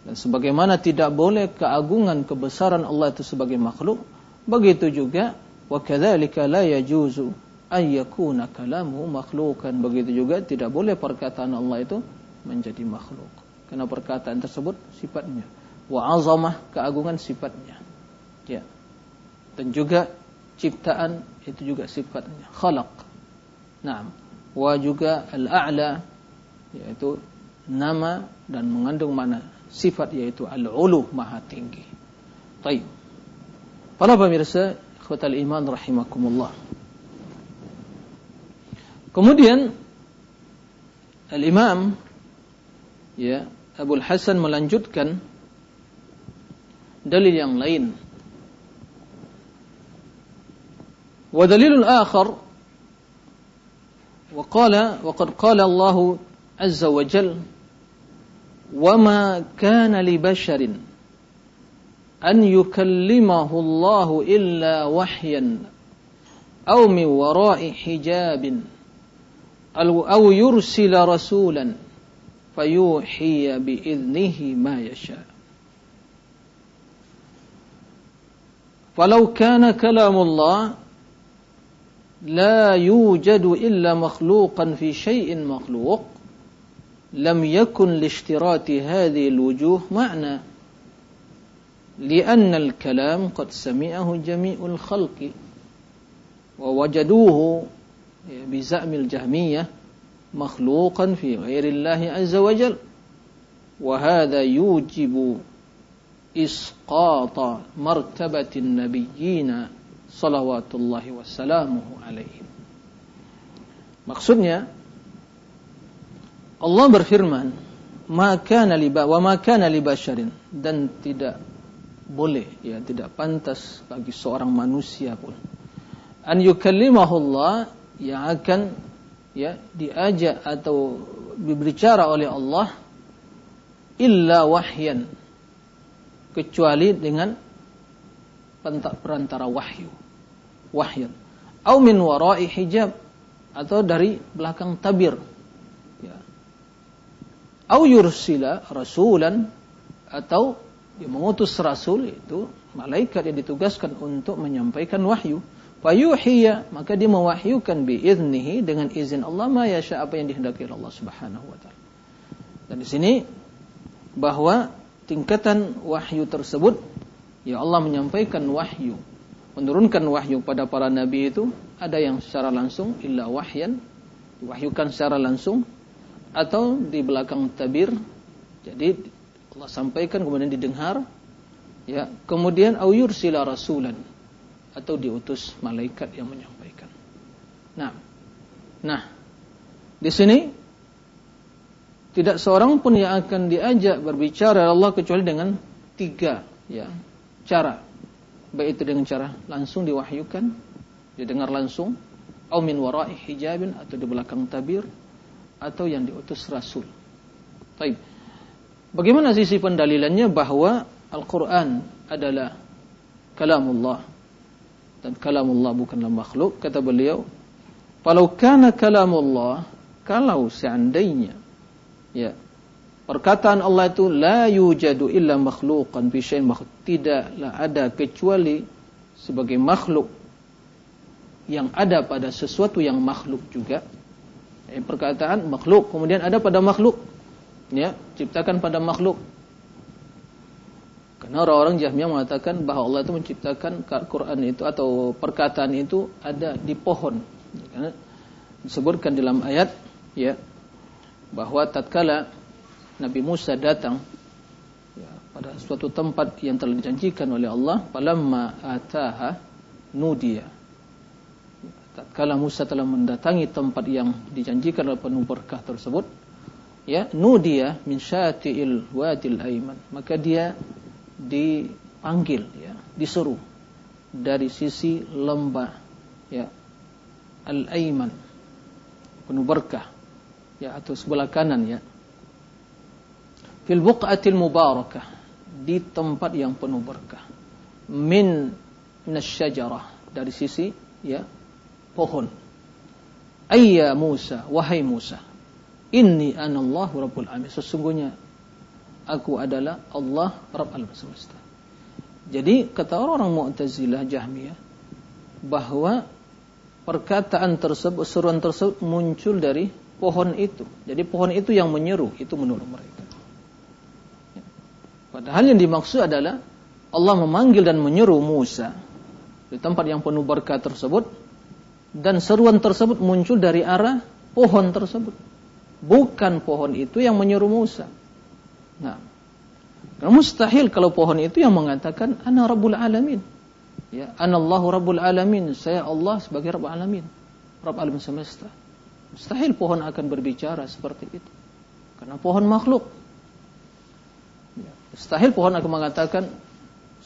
Dan sebagaimana tidak boleh keagungan kebesaran Allah itu sebagai makhluk, begitu juga wa kadzalika la yajuzu an yakuna kalamuhu makhlukan. Begitu juga tidak boleh perkataan Allah itu menjadi makhluk. Karena perkataan tersebut sifatnya wa azamah keagungan sifatnya. Ya. Dan juga ciptaan itu juga sifatnya khalaq. Naam wa juga al-a'la yaitu nama dan mengandung mana sifat yaitu al-ulu maha tinggi. Baik. Para pemirsa, ikhwatal iman rahimakumullah. Kemudian Al-Imam ya Abu Hasan melanjutkan dalil yang lain. Wa dalilul akhar وقال وقد قال الله عز وجل وما كان لبشر أن يكلمه الله إلا وحيا أو من وراء حجاب أو يرسل رسولا فيوحي بإذنه ما يشاء. فلو كان كلام الله لا يوجد إلا مخلوقا في شيء مخلوق لم يكن لاشتراط هذه الوجوه معنى لأن الكلام قد سمعه جميع الخلق ووجدوه بزعم الجهمية مخلوقا في غير الله عز وجل وهذا يوجب إسقاط مرتبة النبيين salawatullahi wassalamuhu alaihim. Maksudnya Allah berfirman, "Maka liba wa maka libasyarin" dan tidak boleh ya tidak pantas bagi seorang manusia pun. An yukallimahu Allah yang akan ya diajak atau diberbicara oleh Allah illa wahyan. Kecuali dengan perantara wahyu. Wahyan au min wara'i hijab atau dari belakang tabir. Ya. Au yursila rasulan atau dia mengutus rasul itu malaikat yang ditugaskan untuk menyampaikan wahyu. Fayuhiya maka dia mewahyukan biiznihi dengan izin Allah ma yasha apa yang dihendaki Allah Subhanahu wa taala. Dan di sini bahwa tingkatan wahyu tersebut ya Allah menyampaikan wahyu menurunkan wahyu pada para nabi itu ada yang secara langsung illa wahyan diwahyukan secara langsung atau di belakang tabir jadi Allah sampaikan kemudian didengar ya kemudian au yursila rasulan atau diutus malaikat yang menyampaikan. Nah nah di sini tidak seorang pun yang akan diajak berbicara Allah kecuali dengan tiga ya cara baik itu dengan cara langsung diwahyukan didengar langsung atau min wara'i hijabin atau di belakang tabir atau yang diutus rasul. Baik. Bagaimana sisi pendalilannya bahwa Al-Qur'an adalah kalamullah dan kalamullah bukanlah makhluk kata beliau kalau kana kalamullah kalau seandainya ya Perkataan Allah itu la yujadu illa makhluqan fi syai'in makhluk. Tidaklah ada kecuali sebagai makhluk yang ada pada sesuatu yang makhluk juga. Eh, perkataan makhluk kemudian ada pada makhluk. Ya, ciptakan pada makhluk. Karena orang-orang Jahmiyah mengatakan bahwa Allah itu menciptakan Quran itu atau perkataan itu ada di pohon. Karena disebutkan dalam ayat ya bahwa tatkala Nabi Musa datang ya, pada suatu tempat yang telah dijanjikan oleh Allah, falamma ataha nudia. Tatkala Musa telah mendatangi tempat yang dijanjikan oleh penuh berkah tersebut, ya, nudia min syati'il wadil aiman. Maka dia dipanggil ya, disuruh dari sisi lembah ya al-aiman penuh berkah ya atau sebelah kanan ya fil buq'atil mubarakah di tempat yang penuh berkah. Min nasyajarah dari sisi ya pohon. Ayya Musa wahai Musa inni anallahu rabbul alamin. Sesungguhnya aku adalah Allah Rabb alam semesta. Jadi kata orang-orang Mu'tazilah Jahmiyah bahwa perkataan tersebut seruan tersebut muncul dari pohon itu. Jadi pohon itu yang menyeru itu menurut mereka Padahal yang dimaksud adalah Allah memanggil dan menyeru Musa di tempat yang penuh berkah tersebut dan seruan tersebut muncul dari arah pohon tersebut. Bukan pohon itu yang menyeru Musa. Nah, mustahil kalau pohon itu yang mengatakan ana rabbul alamin. Ya, anallahu rabbul alamin. Saya Allah sebagai Rabb alamin. Rabb alam semesta. Mustahil pohon akan berbicara seperti itu. Karena pohon makhluk. Mustahil pohon akan mengatakan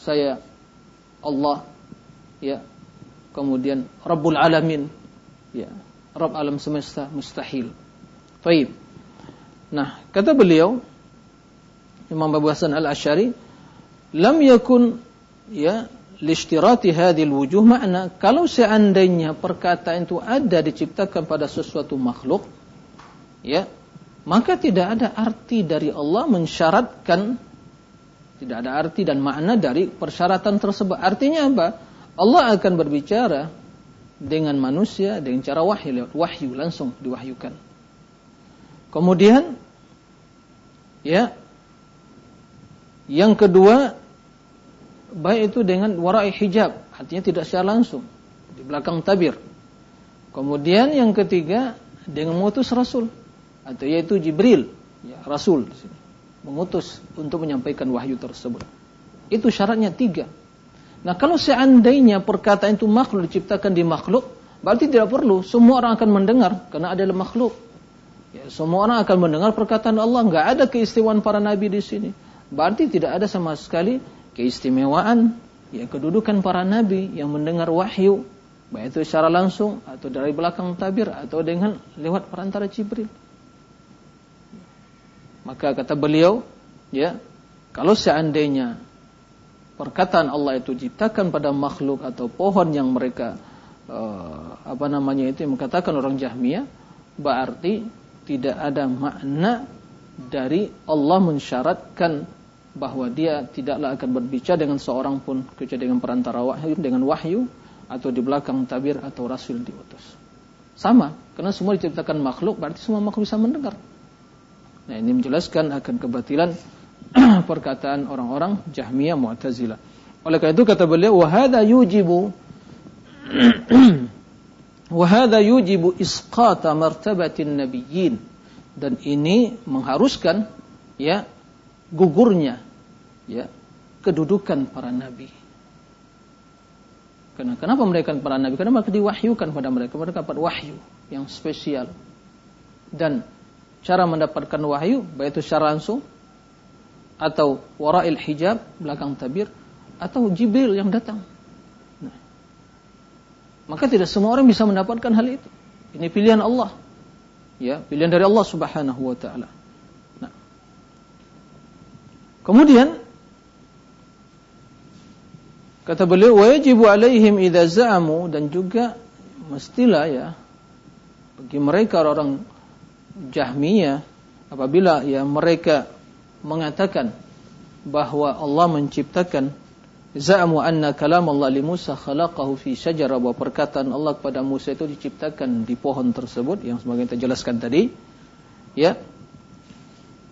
saya Allah ya. Kemudian Rabbul alamin. Ya, Rabb alam semesta mustahil. Baik. Nah, kata beliau Imam Abu Hasan Al-Asy'ari, lam yakun ya lishtirati hadhil wujuh makna kalau seandainya perkataan itu ada diciptakan pada sesuatu makhluk ya maka tidak ada arti dari Allah mensyaratkan tidak ada arti dan makna dari persyaratan tersebut artinya apa Allah akan berbicara dengan manusia dengan cara wahyu wahyu langsung diwahyukan kemudian ya yang kedua baik itu dengan warai hijab, artinya tidak secara langsung di belakang tabir. Kemudian yang ketiga dengan mengutus rasul atau yaitu Jibril, ya, rasul di sini. Mengutus untuk menyampaikan wahyu tersebut. Itu syaratnya tiga. Nah, kalau seandainya perkataan itu makhluk diciptakan di makhluk, berarti tidak perlu semua orang akan mendengar karena adalah makhluk. Ya, semua orang akan mendengar perkataan Allah, nggak ada keistimewaan para nabi di sini. Berarti tidak ada sama sekali keistimewaan ya kedudukan para nabi yang mendengar wahyu baik itu secara langsung atau dari belakang tabir atau dengan lewat perantara Jibril. Maka kata beliau, ya, kalau seandainya perkataan Allah itu diciptakan pada makhluk atau pohon yang mereka uh, apa namanya itu yang mengatakan orang Jahmiyah, berarti tidak ada makna dari Allah mensyaratkan bahwa dia tidaklah akan berbicara dengan seorang pun kecuali dengan perantara wahyu dengan wahyu atau di belakang tabir atau rasul diutus. Sama, karena semua diciptakan makhluk berarti semua makhluk bisa mendengar. Nah, ini menjelaskan akan kebatilan perkataan orang-orang Jahmiyah Mu'tazilah. Oleh karena itu kata beliau wa yujibu wa yujibu isqata martabatin nabiyyin dan ini mengharuskan ya gugurnya ya kedudukan para nabi. Karena kenapa mereka para nabi? Karena mereka diwahyukan pada mereka, mereka dapat wahyu yang spesial. Dan cara mendapatkan wahyu baik itu secara langsung atau warail hijab belakang tabir atau Jibril yang datang. Nah, maka tidak semua orang bisa mendapatkan hal itu. Ini pilihan Allah. Ya, pilihan dari Allah Subhanahu wa taala. Nah. Kemudian Kata beliau, wajibu alaihim idza za'amu dan juga mestilah ya bagi mereka orang Jahmiyah apabila ya mereka mengatakan bahwa Allah menciptakan za'amu anna kalam Allah li Musa khalaqahu fi syajarah bahwa perkataan Allah kepada Musa itu diciptakan di pohon tersebut yang sebagai kita jelaskan tadi ya.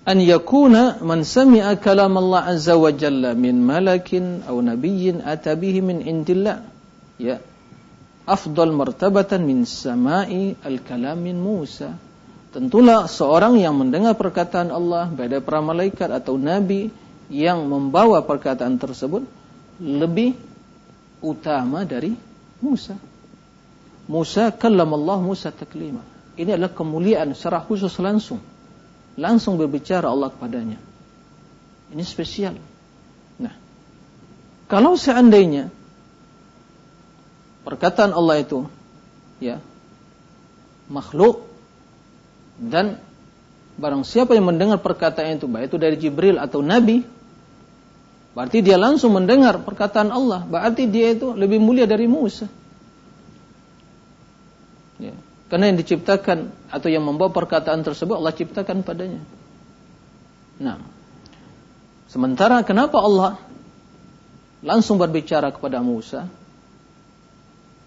An yakuna man sami'a kalam Allah azza wa jalla min malakin aw nabiyyin atabihi min indillah ya. Afdal martabatan min sama'i al-kalam min Musa tentulah seorang yang mendengar perkataan Allah pada para malaikat atau nabi yang membawa perkataan tersebut lebih utama dari Musa Musa kallam Allah Musa taklima ini adalah kemuliaan secara khusus langsung langsung berbicara Allah kepadanya. Ini spesial. Nah, kalau seandainya perkataan Allah itu ya makhluk dan barang siapa yang mendengar perkataan itu baik itu dari Jibril atau nabi berarti dia langsung mendengar perkataan Allah. Berarti dia itu lebih mulia dari Musa. Ya. Karena yang diciptakan atau yang membawa perkataan tersebut Allah ciptakan padanya. Nah, sementara kenapa Allah langsung berbicara kepada Musa?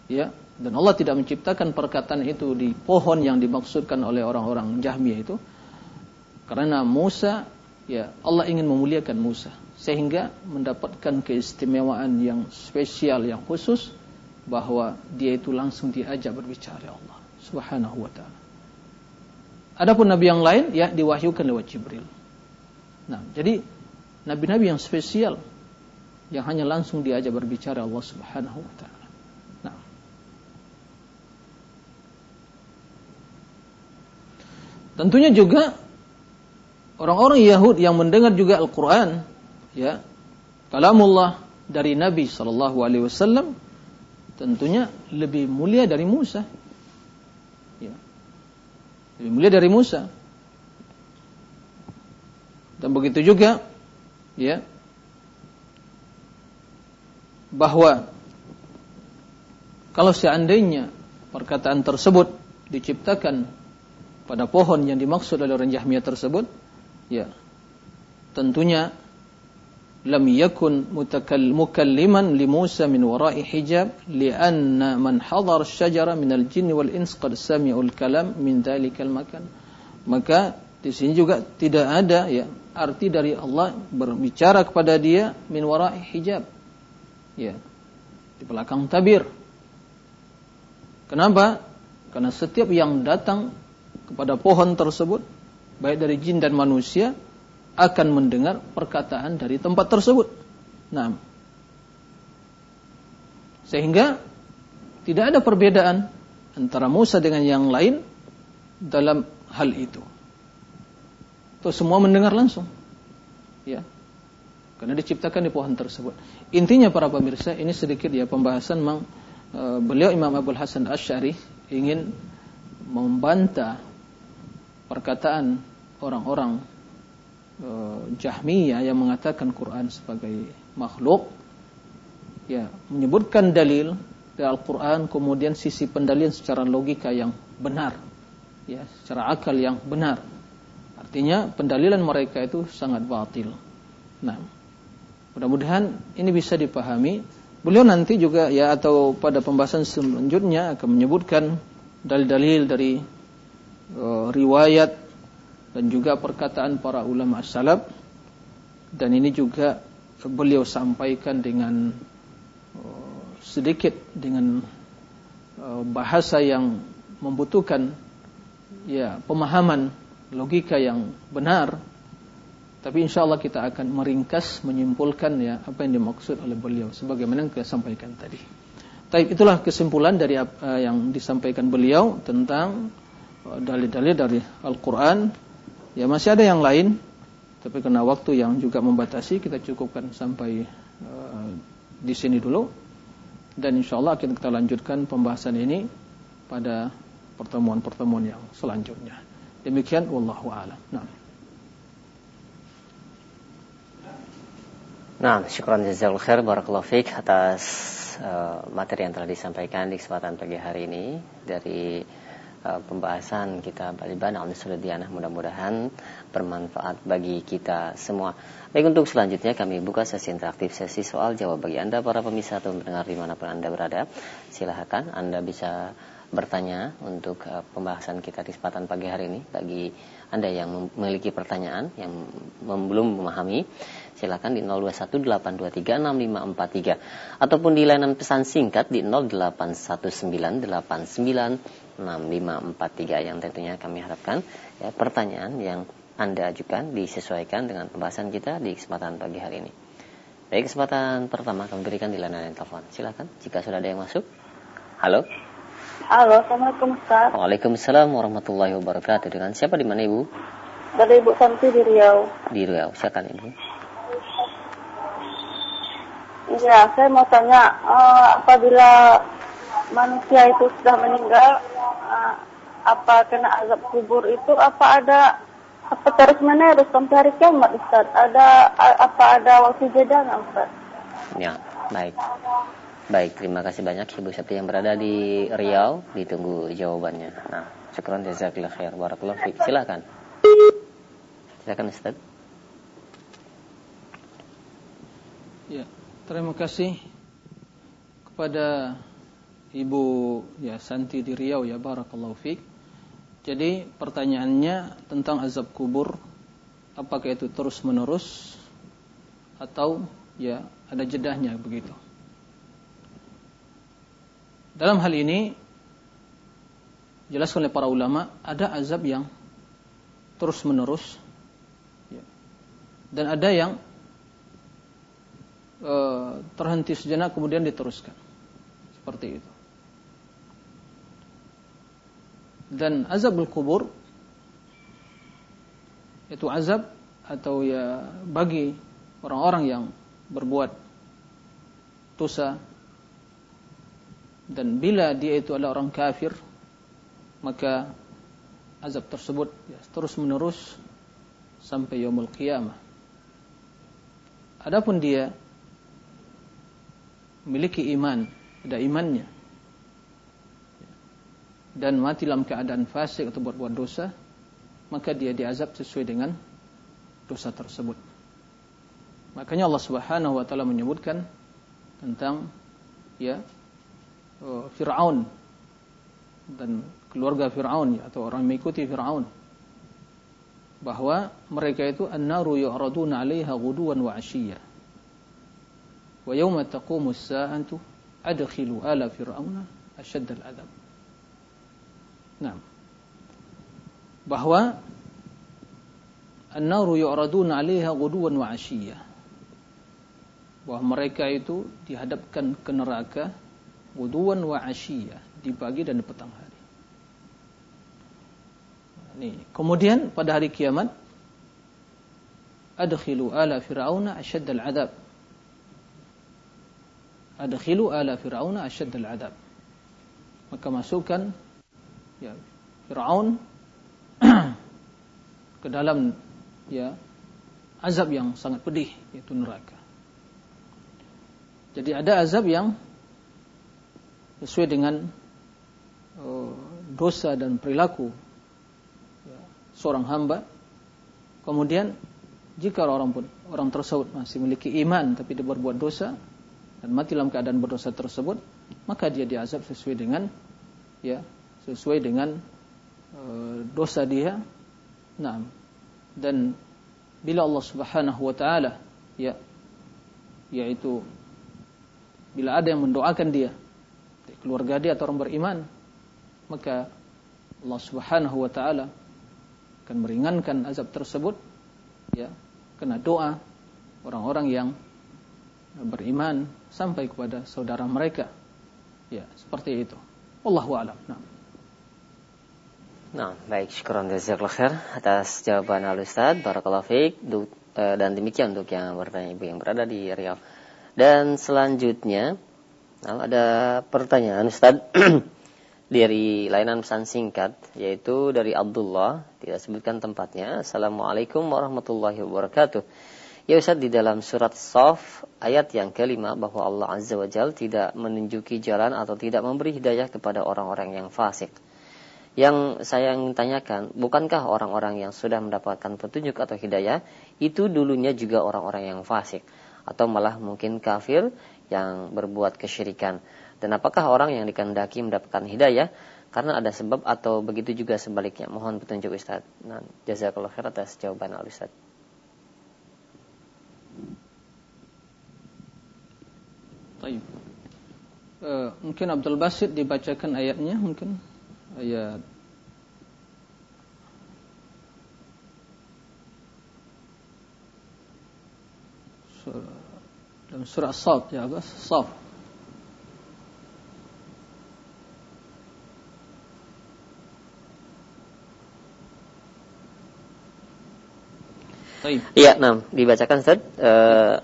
Ya, dan Allah tidak menciptakan perkataan itu di pohon yang dimaksudkan oleh orang-orang Jahmiyah itu. Karena Musa, ya Allah ingin memuliakan Musa sehingga mendapatkan keistimewaan yang spesial yang khusus bahwa dia itu langsung diajak berbicara Allah. Subhanahu wa taala. Adapun nabi yang lain ya diwahyukan lewat Jibril. Nah, jadi nabi-nabi yang spesial yang hanya langsung diajak berbicara Allah Subhanahu wa taala. Nah. Tentunya juga orang-orang Yahud yang mendengar juga Al-Qur'an ya, kalamullah dari Nabi sallallahu alaihi wasallam tentunya lebih mulia dari Musa. Ya. Lebih mulia dari Musa. Dan begitu juga ya bahwa kalau seandainya perkataan tersebut diciptakan pada pohon yang dimaksud oleh orang Jahmiyah tersebut ya tentunya lam yakun mutakal mukalliman li Musa min wara'i hijab lianna man hadar syajara min al-jinn wal ins qad sami'ul kalam min dhalikal makan maka di sini juga tidak ada ya arti dari Allah berbicara kepada dia min wara'i hijab. Ya. Di belakang tabir. Kenapa? Karena setiap yang datang kepada pohon tersebut baik dari jin dan manusia akan mendengar perkataan dari tempat tersebut. Nah, sehingga tidak ada perbedaan antara Musa dengan yang lain dalam hal itu. Tuh semua mendengar langsung. Ya. Karena diciptakan di pohon tersebut. Intinya para pemirsa, ini sedikit ya pembahasan memang e, beliau Imam Abdul Hasan Asy'ari ingin membantah perkataan orang-orang e, Jahmiyah yang mengatakan Quran sebagai makhluk ya menyebutkan dalil dari Al-Qur'an kemudian sisi pendalian secara logika yang benar ya secara akal yang benar Artinya pendalilan mereka itu sangat batil. Nah, mudah-mudahan ini bisa dipahami. Beliau nanti juga ya atau pada pembahasan selanjutnya akan menyebutkan dalil-dalil dari riwayat dan juga perkataan para ulama salaf dan ini juga beliau sampaikan dengan uh, sedikit dengan uh, bahasa yang membutuhkan ya pemahaman logika yang benar tapi insya Allah kita akan meringkas menyimpulkan ya apa yang dimaksud oleh beliau sebagaimana yang kita sampaikan tadi. Tapi itulah kesimpulan dari apa yang disampaikan beliau tentang dalil-dalil dari Al-Qur'an. Ya masih ada yang lain tapi karena waktu yang juga membatasi kita cukupkan sampai uh, di sini dulu dan insya Allah akan kita lanjutkan pembahasan ini pada pertemuan-pertemuan yang selanjutnya. Demikian wallahu a'lam. Nah. Nah, syukran jazakallahu khair barakallahu fiik atas uh, materi yang telah disampaikan di kesempatan pagi hari ini dari uh, pembahasan kita Baliban Al-Sulidianah mudah-mudahan bermanfaat bagi kita semua. Baik untuk selanjutnya kami buka sesi interaktif sesi soal jawab bagi Anda para pemirsa atau mendengar di mana pun Anda berada. Silahkan Anda bisa bertanya untuk uh, pembahasan kita di kesempatan pagi hari ini bagi Anda yang memiliki pertanyaan yang belum memahami silakan di 0218236543 ataupun di layanan pesan singkat di 0819896543 yang tentunya kami harapkan ya pertanyaan yang Anda ajukan disesuaikan dengan pembahasan kita di kesempatan pagi hari ini. Baik, kesempatan pertama kami berikan di layanan telepon. Silakan jika sudah ada yang masuk. Halo. Halo, Assalamualaikum Ustaz. Waalaikumsalam warahmatullahi wabarakatuh. Dengan siapa di mana Ibu? Dari Ibu Santi di Riau. Di Riau, silakan Ibu. Iya, saya mau tanya, uh, apabila manusia itu sudah meninggal, uh, apa kena azab kubur itu, apa ada apa terus menerus sampai hari kiamat Ustaz? Ada apa ada waktu jeda nggak Ustaz? Ya, baik. Baik, terima kasih banyak Ibu Sati yang berada di Riau. Ditunggu jawabannya. Nah, syukran jazakallah khair. Barakallahu fiik. Silakan. Silakan Ustaz. Ya, terima kasih kepada Ibu ya Santi di Riau ya barakallahu fiik. Jadi pertanyaannya tentang azab kubur apakah itu terus menerus atau ya ada jedahnya begitu. Dalam hal ini jelaskan oleh para ulama ada azab yang terus menerus ya. dan ada yang uh, terhenti sejenak kemudian diteruskan. Seperti itu. Dan azabul kubur itu azab atau ya bagi orang-orang yang berbuat dosa. Dan bila dia itu adalah orang kafir maka azab tersebut ya, terus menerus sampai yaumul qiyamah. Adapun dia memiliki iman ada imannya dan mati dalam keadaan fasik atau berbuat dosa maka dia diazab sesuai dengan dosa tersebut. Makanya Allah Subhanahu wa taala menyebutkan tentang ya uh, Firaun dan keluarga Firaun ya, atau orang mengikuti Firaun bahwa mereka itu an-naru yu'raduna 'alaiha ghuduwan wa 'ashiyya wa yawma taqumu as-sa'atu adkhilu ala fir'auna ashadd al-'adab Nah bahwa an-naru yu'raduna 'alaiha ghuduwan wa 'ashiyya bahwa mereka itu dihadapkan ke neraka ghuduwan wa 'ashiyya di pagi dan di petang hari Nih. Kemudian pada hari kiamat adkhilu ala fir'auna asyaddal adab. Adkhilu ala fir'auna asyaddal adab. Maka masukkan ya Firaun ke dalam ya azab yang sangat pedih yaitu neraka. Jadi ada azab yang sesuai dengan uh, dosa dan perilaku seorang hamba kemudian jika orang pun orang tersebut masih memiliki iman tapi dia berbuat dosa dan mati dalam keadaan berdosa tersebut maka dia diazab sesuai dengan ya sesuai dengan e, dosa dia. Nah dan bila Allah Subhanahu wa taala ya yaitu bila ada yang mendoakan dia keluarga dia atau orang beriman maka Allah Subhanahu wa taala akan meringankan azab tersebut ya kena doa orang-orang yang beriman sampai kepada saudara mereka. Ya seperti itu. Wallahu alam. Nah Nah, baik, syukuran jazakallahu khair atas jawaban Al Ustaz. Barakallahu fiik. Eh, dan demikian untuk yang bertanya Ibu yang berada di Riau. Dan selanjutnya, ada pertanyaan Ustaz. dari layanan pesan singkat yaitu dari Abdullah tidak sebutkan tempatnya Assalamualaikum warahmatullahi wabarakatuh Ya Ustaz di dalam surat Saf ayat yang kelima bahwa Allah Azza wa Jal tidak menunjuki jalan atau tidak memberi hidayah kepada orang-orang yang fasik. Yang saya ingin tanyakan, bukankah orang-orang yang sudah mendapatkan petunjuk atau hidayah itu dulunya juga orang-orang yang fasik atau malah mungkin kafir yang berbuat kesyirikan? Dan apakah orang yang dikehendaki mendapatkan hidayah karena ada sebab atau begitu juga sebaliknya? Mohon petunjuk Ustaz. Nah, jazakallahu khair atas jawaban Al Ustaz. Uh, mungkin Abdul Basit dibacakan ayatnya mungkin ayat surah dalam surah Saf ya apa? Saf Iya, nah, dibacakan Ustaz. Uh,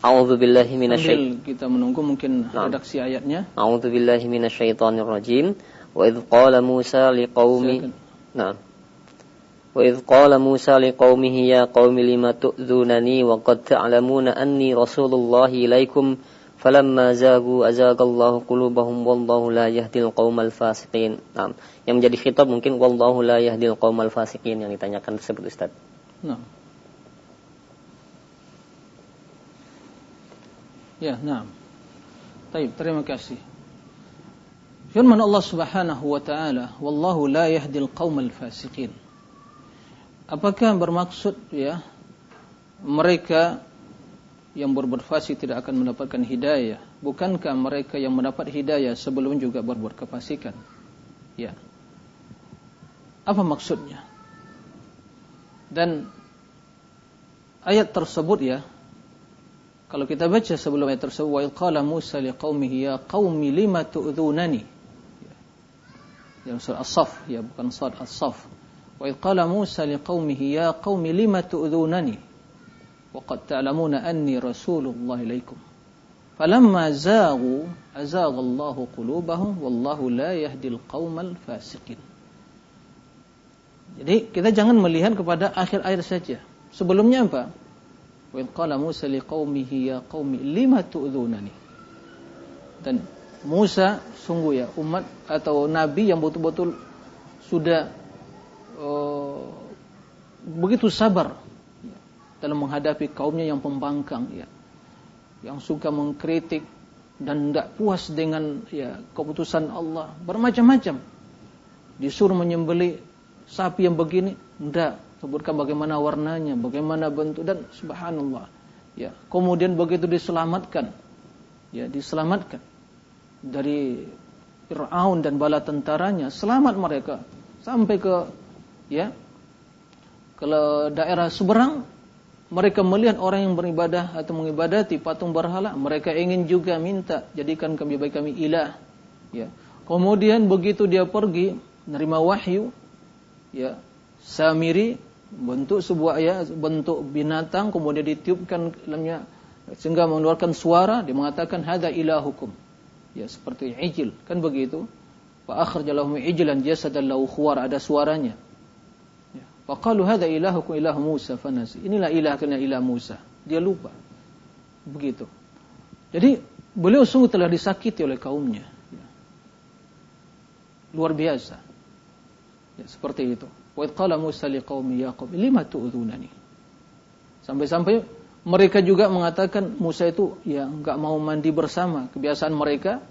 A'udzu billahi minasyaitonir kita menunggu mungkin redaksi ayatnya. A'udzu billahi minasyaitonir rajim. Qala Musa liqaumi Nah. Wa idz qala Musa liqaumihi ya qaumi lima tu'dzunani wa qad ta'lamuna anni rasulullah ilaikum falamma zagu azagallahu qulubahum wallahu la yahdil qaumal fasiqin. Nah, yang menjadi khitab mungkin wallahu la yahdil qaumal fasiqin yang ditanyakan tersebut Ustaz. Nah. Ya, nah. Baik, terima kasih. Firman Allah Subhanahu wa taala, "Wallahu la yahdil qaumal fasiqin." Apakah bermaksud ya mereka yang berbuat fasik tidak akan mendapatkan hidayah? Bukankah mereka yang mendapat hidayah sebelum juga berbuat kefasikan? Ya. Apa maksudnya? Dan ayat tersebut ya kalau kita baca sebelum ayat tersebut wa qala Musa liqaumihi ya qaumi lima tu'dzunani ya surah as-saff ya bukan sad as-saff wa qala Musa liqaumihi ya qaumi lima tu'dzunani wa qad ta'lamuna anni rasulullah ilaikum falamma zaghu azagha Allahu qulubahum wallahu la yahdil qaumal fasiqin. Jadi kita jangan melihat kepada akhir ayat saja. Sebelumnya apa? Wa qala Musa liqaumihi ya qaumi lima tu'dzunani. Dan Musa sungguh ya umat atau nabi yang betul-betul sudah uh, begitu sabar dalam menghadapi kaumnya yang pembangkang ya. Yang suka mengkritik dan tidak puas dengan ya keputusan Allah bermacam-macam. Disuruh menyembeli sapi yang begini, tidak sebutkan bagaimana warnanya, bagaimana bentuk dan subhanallah. Ya, kemudian begitu diselamatkan, ya diselamatkan dari Fir'aun dan bala tentaranya, selamat mereka sampai ke ya ke daerah seberang mereka melihat orang yang beribadah atau mengibadati patung berhala, mereka ingin juga minta jadikan kami bagi kami ilah. Ya. Kemudian begitu dia pergi menerima wahyu, ya Samiri bentuk sebuah ya bentuk binatang kemudian ditiupkan dalamnya sehingga mengeluarkan suara dia mengatakan hadza ilahukum ya seperti ijil. Kan begitu? Fa akhrajalahum ijlan jasadan lahu khuwar ada suaranya. Ya. Faqalu hadza ilahukum ilahu Musa fanasi inilah ilah kena ilah Musa. Dia lupa. Begitu. Jadi beliau sungguh telah disakiti oleh kaumnya. Ya. luar biasa. Ya seperti itu. Wa qala Musa liqaumi ya qaum lima tu'dzunani. Sampai-sampai mereka juga mengatakan Musa itu ya enggak mau mandi bersama, kebiasaan mereka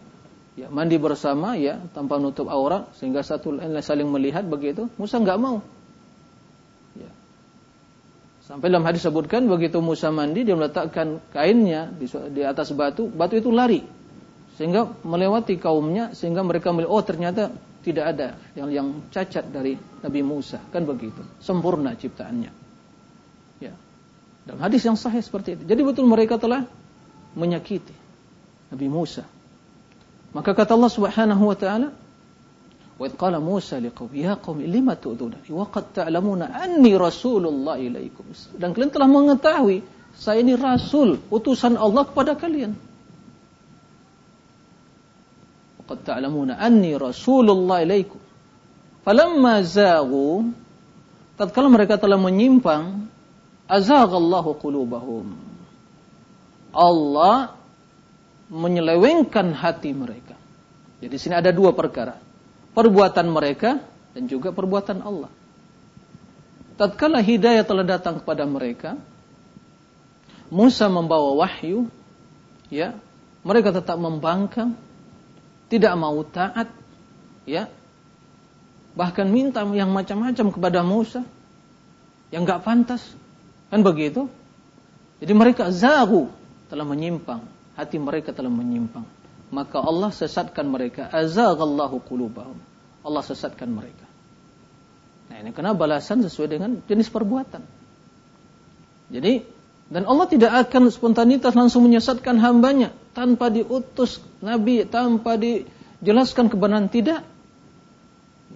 ya mandi bersama ya tanpa nutup aurat sehingga satu lain saling melihat begitu. Musa enggak mau. Ya. Sampai dalam hadis sebutkan begitu Musa mandi dia meletakkan kainnya di, di atas batu, batu itu lari sehingga melewati kaumnya sehingga mereka melihat oh ternyata tidak ada yang yang cacat dari Nabi Musa kan begitu sempurna ciptaannya ya dalam hadis yang sahih seperti itu. Jadi betul mereka telah menyakiti Nabi Musa. Maka kata Allah Subhanahu wa taala wa qala Musa liqaumi ya qaumi lima tu'dunani wa qad ta'lamuna anni rasulullah ilaikum dan kalian telah mengetahui saya ini rasul utusan Allah kepada kalian. Qad ta'lamuna anni rasulullah ilaikum. Falamma zaghu tatkala mereka telah menyimpang azaghallahu qulubahum. Allah menyelewengkan hati mereka. Jadi sini ada dua perkara. Perbuatan mereka dan juga perbuatan Allah. Tatkala hidayah telah datang kepada mereka Musa membawa wahyu ya mereka tetap membangkang tidak mau taat, ya, bahkan minta yang macam-macam kepada Musa yang nggak pantas, kan begitu? Jadi mereka zahu telah menyimpang, hati mereka telah menyimpang. Maka Allah sesatkan mereka, azaghallahu qulubahum. Allah sesatkan mereka. Nah ini kena balasan sesuai dengan jenis perbuatan. Jadi dan Allah tidak akan spontanitas langsung menyesatkan hambanya tanpa diutus Nabi, tanpa dijelaskan kebenaran tidak.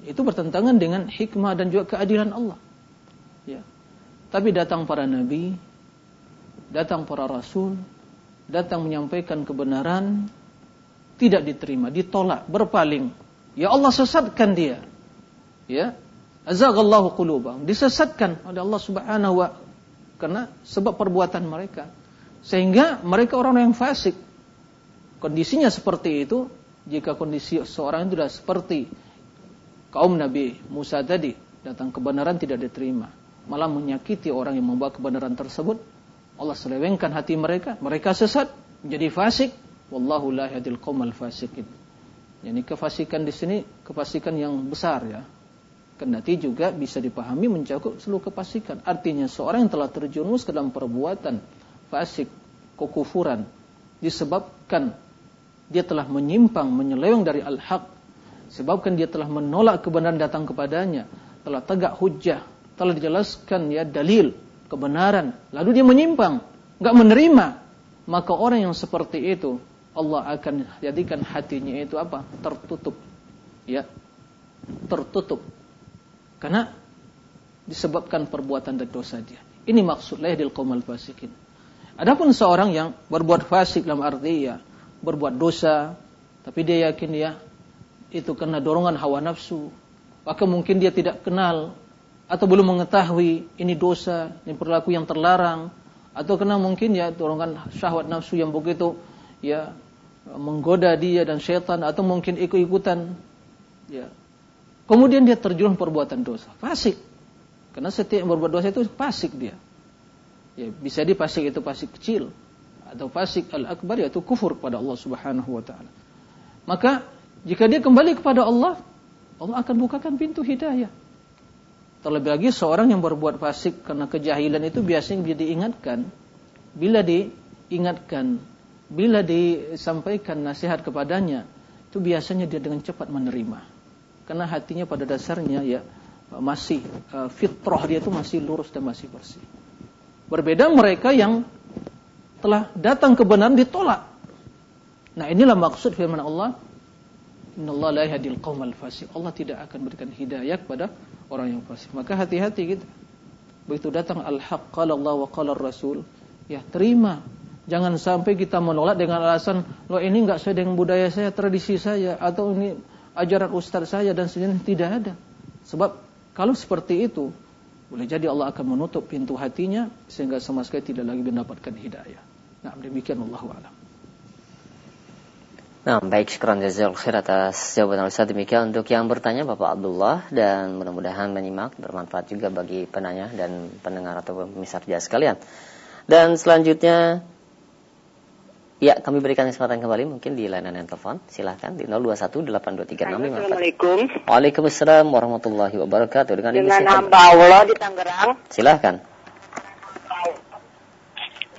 Itu bertentangan dengan hikmah dan juga keadilan Allah. Tapi datang para Nabi, datang para Rasul, datang menyampaikan kebenaran, tidak diterima, ditolak, berpaling. Ya Allah sesatkan dia. Ya. Azaghallahu qulubahum. Disesatkan oleh Allah Subhanahu wa karena sebab perbuatan mereka. Sehingga mereka orang yang fasik. Kondisinya seperti itu, jika kondisi seorang itu sudah seperti kaum Nabi Musa tadi, datang kebenaran tidak diterima, malah menyakiti orang yang membawa kebenaran tersebut, Allah selewengkan hati mereka, mereka sesat, menjadi fasik, wallahu la yahdil qaumal fasikin. Yani kefasikan di sini kefasikan yang besar ya, Kendati juga bisa dipahami mencakup seluruh kefasikan. Artinya seorang yang telah terjerumus ke dalam perbuatan fasik, kekufuran, disebabkan dia telah menyimpang, menyeleweng dari al-haq, sebabkan dia telah menolak kebenaran datang kepadanya, telah tegak hujah, telah dijelaskan ya dalil kebenaran, lalu dia menyimpang, nggak menerima, maka orang yang seperti itu Allah akan jadikan hatinya itu apa? tertutup. Ya. Tertutup. Karena disebabkan perbuatan dan dosa dia. Ini maksudnya lahdil qaumal fasikin. Adapun seorang yang berbuat fasik dalam arti ya berbuat dosa, tapi dia yakin ya itu karena dorongan hawa nafsu, maka mungkin dia tidak kenal atau belum mengetahui ini dosa, ini perilaku yang terlarang, atau karena mungkin ya dorongan syahwat nafsu yang begitu ya menggoda dia dan syaitan atau mungkin ikut-ikutan ya. Kemudian dia terjun perbuatan dosa, fasik. Karena setiap yang berbuat dosa itu fasik dia. Ya, bisa di fasik itu fasik kecil atau fasik al-akbar yaitu kufur kepada Allah Subhanahu wa taala. Maka jika dia kembali kepada Allah, Allah akan bukakan pintu hidayah. Terlebih lagi seorang yang berbuat fasik karena kejahilan itu biasanya dia diingatkan. Bila diingatkan, bila disampaikan nasihat kepadanya, itu biasanya dia dengan cepat menerima. Karena hatinya pada dasarnya ya masih uh, fitrah dia itu masih lurus dan masih bersih. Berbeda mereka yang telah datang kebenaran ditolak. Nah inilah maksud firman Allah. Inna Allah la yahdil qawmal fasik. Allah tidak akan berikan hidayah kepada orang yang fasik. Maka hati-hati kita. Begitu datang al-haq qala Allah wa qala Rasul, ya terima. Jangan sampai kita menolak dengan alasan, lo ini enggak sesuai dengan budaya saya, tradisi saya, atau ini ajaran ustaz saya dan sebagainya. Tidak ada. Sebab kalau seperti itu, boleh jadi Allah akan menutup pintu hatinya sehingga sama sekali tidak lagi mendapatkan hidayah. Nah, demikian Allah alam. Nah, baik syukuran jazil khair atas jawaban Ustaz demikian untuk yang bertanya Bapak Abdullah dan mudah-mudahan menyimak bermanfaat juga bagi penanya dan pendengar atau pemirsa sekalian. Dan selanjutnya Ya, kami berikan kesempatan kembali mungkin di layanan telepon. Silahkan di 02182365. Assalamualaikum. Waalaikumsalam warahmatullahi wabarakatuh. Dengan, Dengan hamba Allah di Tangerang. Silahkan.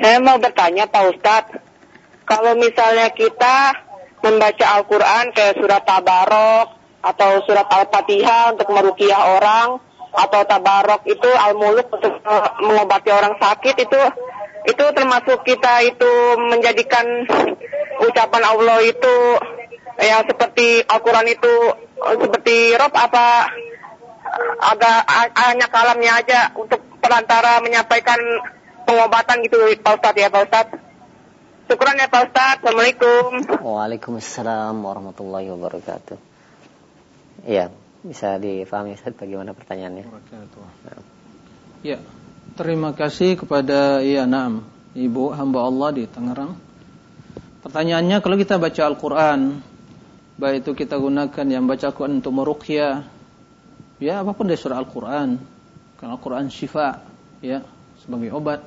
Saya mau bertanya Pak Ustadz, kalau misalnya kita membaca Al-Quran kayak surat Tabarok atau surat Al-Fatihah untuk merukiah orang atau Tabarok itu Al-Muluk untuk mengobati orang sakit itu itu termasuk kita itu menjadikan ucapan Allah itu yang seperti Al-Quran itu seperti Rob apa agak hanya kalamnya aja untuk perantara menyampaikan pengobatan gitu Pak Ustadz ya Pak Ustadz. Syukuran ya Pak Ustadz. Assalamualaikum. Waalaikumsalam warahmatullahi wabarakatuh. Iya, bisa difahami Ustaz bagaimana pertanyaannya? Ya, Terima kasih kepada ya Naam, Ibu hamba Allah di Tangerang. Pertanyaannya kalau kita baca Al-Qur'an, baik itu kita gunakan yang baca Al-Qur'an untuk meruqyah, ya apa pun dari surah Al-Qur'an, karena Al-Qur'an syifa, ya, sebagai obat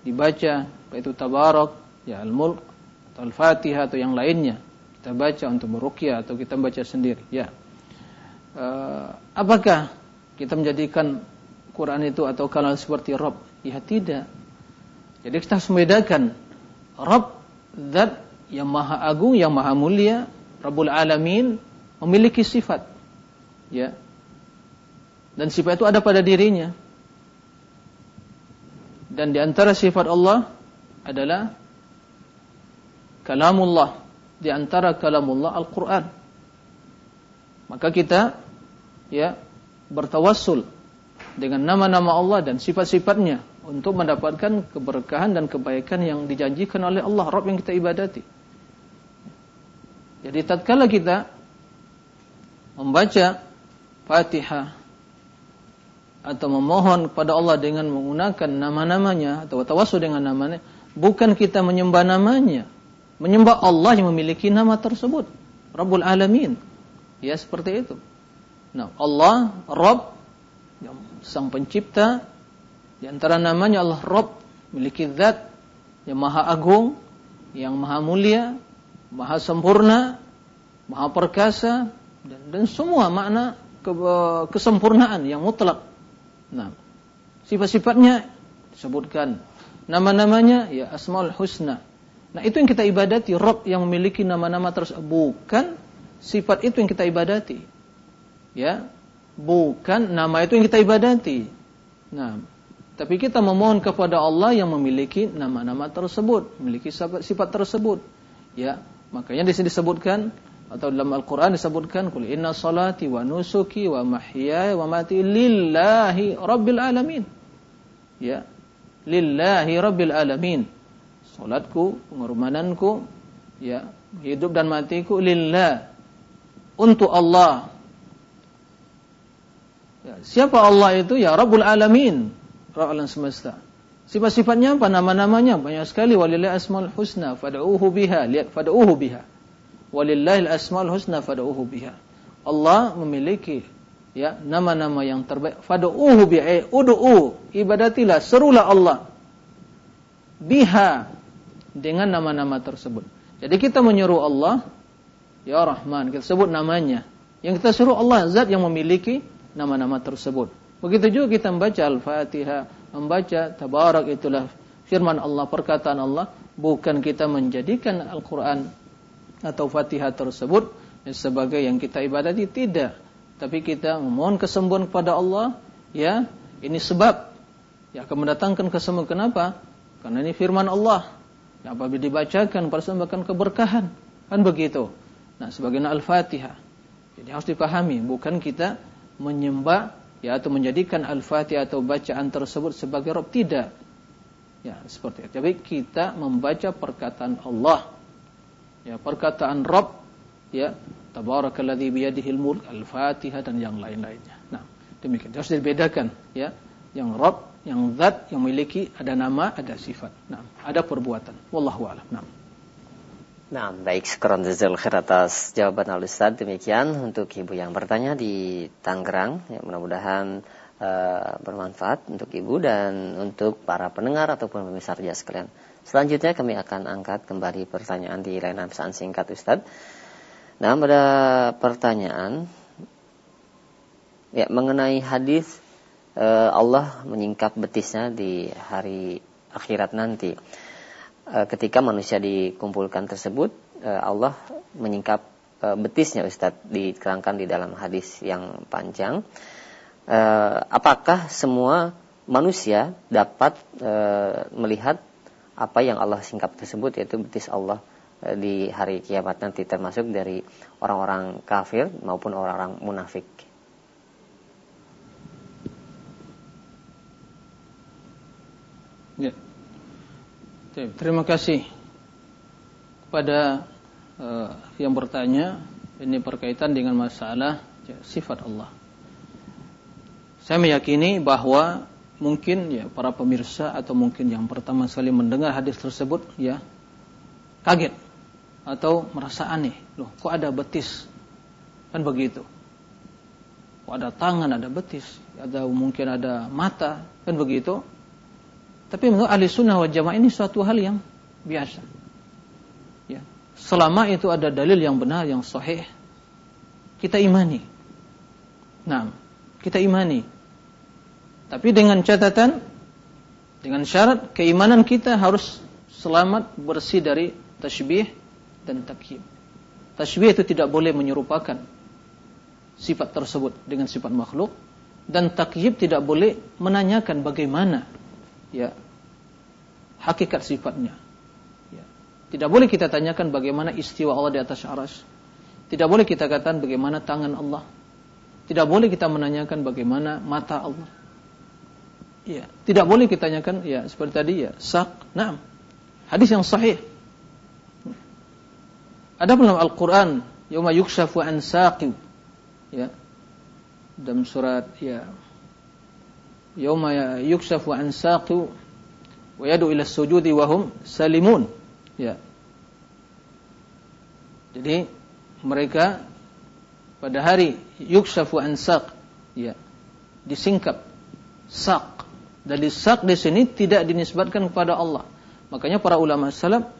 dibaca, baik itu tabarak, ya Al-Mulk atau Al-Fatihah atau yang lainnya. Kita baca untuk meruqyah atau kita baca sendiri, ya. Uh, apakah kita menjadikan Quran itu atau kalau seperti Rob? Ya tidak. Jadi kita harus membedakan Rob zat yang maha agung, yang maha mulia, Rabbul Alamin memiliki sifat. Ya. Dan sifat itu ada pada dirinya. Dan di antara sifat Allah adalah kalamullah. Di antara kalamullah Al-Quran. Maka kita ya bertawassul dengan nama-nama Allah dan sifat-sifatnya untuk mendapatkan keberkahan dan kebaikan yang dijanjikan oleh Allah Rabb yang kita ibadati. Jadi tatkala kita membaca Fatihah atau memohon kepada Allah dengan menggunakan nama-namanya atau tawassul dengan namanya, bukan kita menyembah namanya, menyembah Allah yang memiliki nama tersebut, Rabbul Alamin. Ya seperti itu. Nah, Allah yang sang pencipta. Di antara namanya Allah Rabb memiliki zat yang maha agung yang maha mulia maha sempurna maha perkasa dan, dan semua makna ke, kesempurnaan yang mutlak. Nah sifat-sifatnya disebutkan. Nama-namanya ya asmaul husna nah itu yang kita ibadati Rabb yang memiliki nama-nama tersebut bukan sifat itu yang kita ibadati ya Bukan nama itu yang kita ibadati. Nah, Tapi kita memohon kepada Allah yang memiliki nama-nama tersebut, memiliki sifat tersebut. Ya, makanya di sini disebutkan atau dalam Al-Qur'an disebutkan qul inna salati wa nusuki wa mahyaya wa mati lillahi rabbil alamin. Ya. Lillahi rabbil alamin. Salatku, pengorbananku, ya, hidup dan matiku lillah. Untuk Allah. Ya, siapa Allah itu? Ya Rabbul Alamin. Rabb alam semesta. Sifat-sifatnya apa? Nama-namanya banyak sekali. Walillahi asmaul husna fad'uhu biha. Lihat fad'uhu biha. Walillahi asmaul husna fad'uhu biha. Allah memiliki ya nama-nama yang terbaik. Fad'uhu biha. Ud'u. Ibadatilah. Serulah Allah. Biha. Dengan nama-nama tersebut. Jadi kita menyuruh Allah. Ya Rahman. Kita sebut namanya. Yang kita suruh Allah. Zat yang memiliki nama-nama tersebut. Begitu juga kita membaca Al-Fatihah, membaca Tabarak itulah firman Allah, perkataan Allah, bukan kita menjadikan Al-Quran atau Fatihah tersebut sebagai yang kita ibadati, tidak. Tapi kita memohon kesembuhan kepada Allah, ya, ini sebab yang akan mendatangkan kesembuhan. Kenapa? Karena ini firman Allah. Yang apabila dibacakan, persembahkan keberkahan. Kan begitu. Nah, sebagian Al-Fatihah. Jadi harus dipahami, bukan kita menyembah ya atau menjadikan Al-Fatihah atau bacaan tersebut sebagai Rabb tidak. Ya, seperti itu. Tapi kita membaca perkataan Allah. Ya, perkataan Rabb ya, tabarakalladzi biyadihil mulk, Al-Fatihah dan yang lain-lainnya. Nah, demikian. Harus dibedakan ya. Yang Rabb, yang zat yang memiliki ada nama, ada sifat. Nah, ada perbuatan. Wallahu a'lam. Nah. Nah, baik, sekarang jazal khair atas jawaban al Ustaz. Demikian untuk ibu yang bertanya di Tangerang. Ya, mudah-mudahan uh, bermanfaat untuk ibu dan untuk para pendengar ataupun pemirsa saja sekalian. Selanjutnya kami akan angkat kembali pertanyaan di layanan pesan singkat Ustaz. Nah, pada pertanyaan ya mengenai hadis uh, Allah menyingkap betisnya di hari akhirat nanti. Eh, ketika manusia dikumpulkan tersebut eh, Allah menyingkap eh, betisnya Ustadz diterangkan di dalam hadis yang panjang apakah semua manusia dapat melihat apa yang Allah singkap tersebut yaitu betis Allah di hari kiamat nanti termasuk dari orang-orang kafir maupun orang-orang munafik. Ya. Terima kasih kepada uh, yang bertanya ini berkaitan dengan masalah ya, sifat Allah. Saya meyakini bahwa mungkin ya para pemirsa atau mungkin yang pertama sekali mendengar hadis tersebut ya kaget atau merasa aneh. Loh, kok ada betis? Kan begitu. Kok ada tangan, ada betis, ada mungkin ada mata, kan begitu? Tapi menurut ahli sunnah wal jamaah ini suatu hal yang biasa. Ya. Selama itu ada dalil yang benar, yang sahih, kita imani. Nah, kita imani. Tapi dengan catatan, dengan syarat keimanan kita harus selamat bersih dari tasbih dan takyib. Tasbih itu tidak boleh menyerupakan sifat tersebut dengan sifat makhluk dan takyib tidak boleh menanyakan bagaimana ya hakikat sifatnya. Ya. Tidak boleh kita tanyakan bagaimana istiwa Allah di atas aras. Tidak boleh kita katakan bagaimana tangan Allah. Tidak boleh kita menanyakan bagaimana mata Allah. Ya, tidak boleh kita tanyakan ya seperti tadi ya, sak. Naam. Hadis yang sahih. Ada dalam Al-Qur'an, yauma yukshafu an saqi. Ya. Dalam surat ya yauma yukshafu an saqi wa yadu ila sujudi wa salimun. Ya. Jadi mereka pada hari yukshafu an saq ya disingkap. sak dari sak di sini tidak dinisbatkan kepada Allah. Makanya para ulama salaf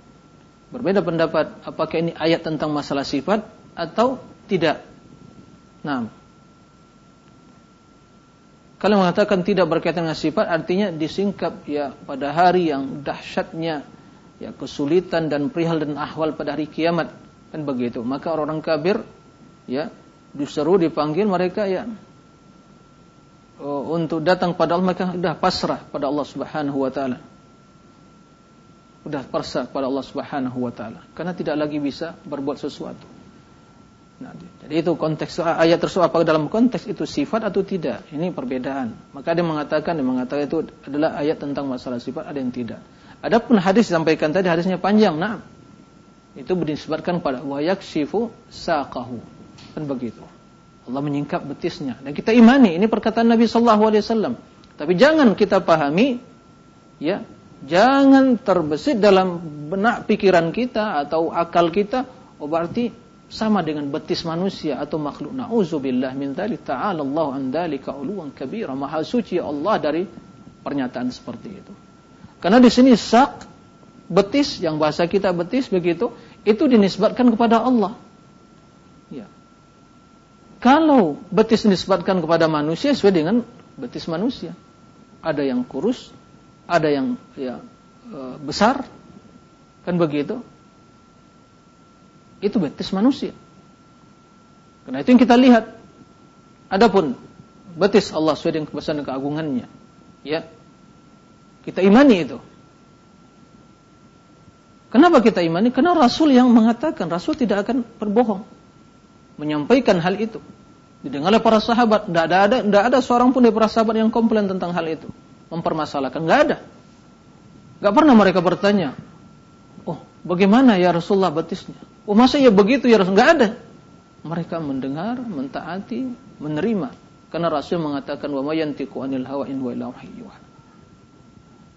berbeda pendapat apakah ini ayat tentang masalah sifat atau tidak. Nah kalau mengatakan tidak berkaitan dengan sifat artinya disingkap ya pada hari yang dahsyatnya ya kesulitan dan perihal dan ahwal pada hari kiamat kan begitu. Maka orang-orang kafir ya disuruh dipanggil mereka ya uh, untuk datang pada Allah mereka sudah pasrah pada Allah Subhanahu wa taala. Sudah pasrah pada Allah Subhanahu wa taala karena tidak lagi bisa berbuat sesuatu. Jadi itu konteks ayat tersebut apakah dalam konteks itu sifat atau tidak? Ini perbedaan. Maka dia mengatakan dia mengatakan itu adalah ayat tentang masalah sifat ada yang tidak. Adapun hadis disampaikan tadi hadisnya panjang. Nah, itu dinisbatkan pada wayak shifu saqahu. Kan begitu. Allah menyingkap betisnya dan kita imani ini perkataan Nabi sallallahu alaihi wasallam. Tapi jangan kita pahami ya, jangan terbesit dalam benak pikiran kita atau akal kita oh berarti sama dengan betis manusia atau makhluk. Nauzubillah min dzalik ta'ala Allah an dzalika uluwan kabira. Maha suci Allah dari pernyataan seperti itu. Karena di sini sak betis yang bahasa kita betis begitu itu dinisbatkan kepada Allah. Ya. Kalau betis dinisbatkan kepada manusia sesuai dengan betis manusia. Ada yang kurus, ada yang ya e, besar. Kan begitu? Itu betis manusia. Karena itu yang kita lihat. Adapun betis Allah sesuai dengan kebesaran dan keagungannya. Ya. Kita imani itu. Kenapa kita imani? Karena Rasul yang mengatakan, Rasul tidak akan berbohong. Menyampaikan hal itu. Didengar oleh para sahabat. Tidak ada, ada, tidak ada seorang pun dari para sahabat yang komplain tentang hal itu. Mempermasalahkan. Tidak ada. Tidak pernah mereka bertanya. Oh, bagaimana ya Rasulullah betisnya? Oh masa ya begitu ya Rasul? Enggak ada. Mereka mendengar, mentaati, menerima. Karena Rasul mengatakan wa mayantiqu anil hawa in wa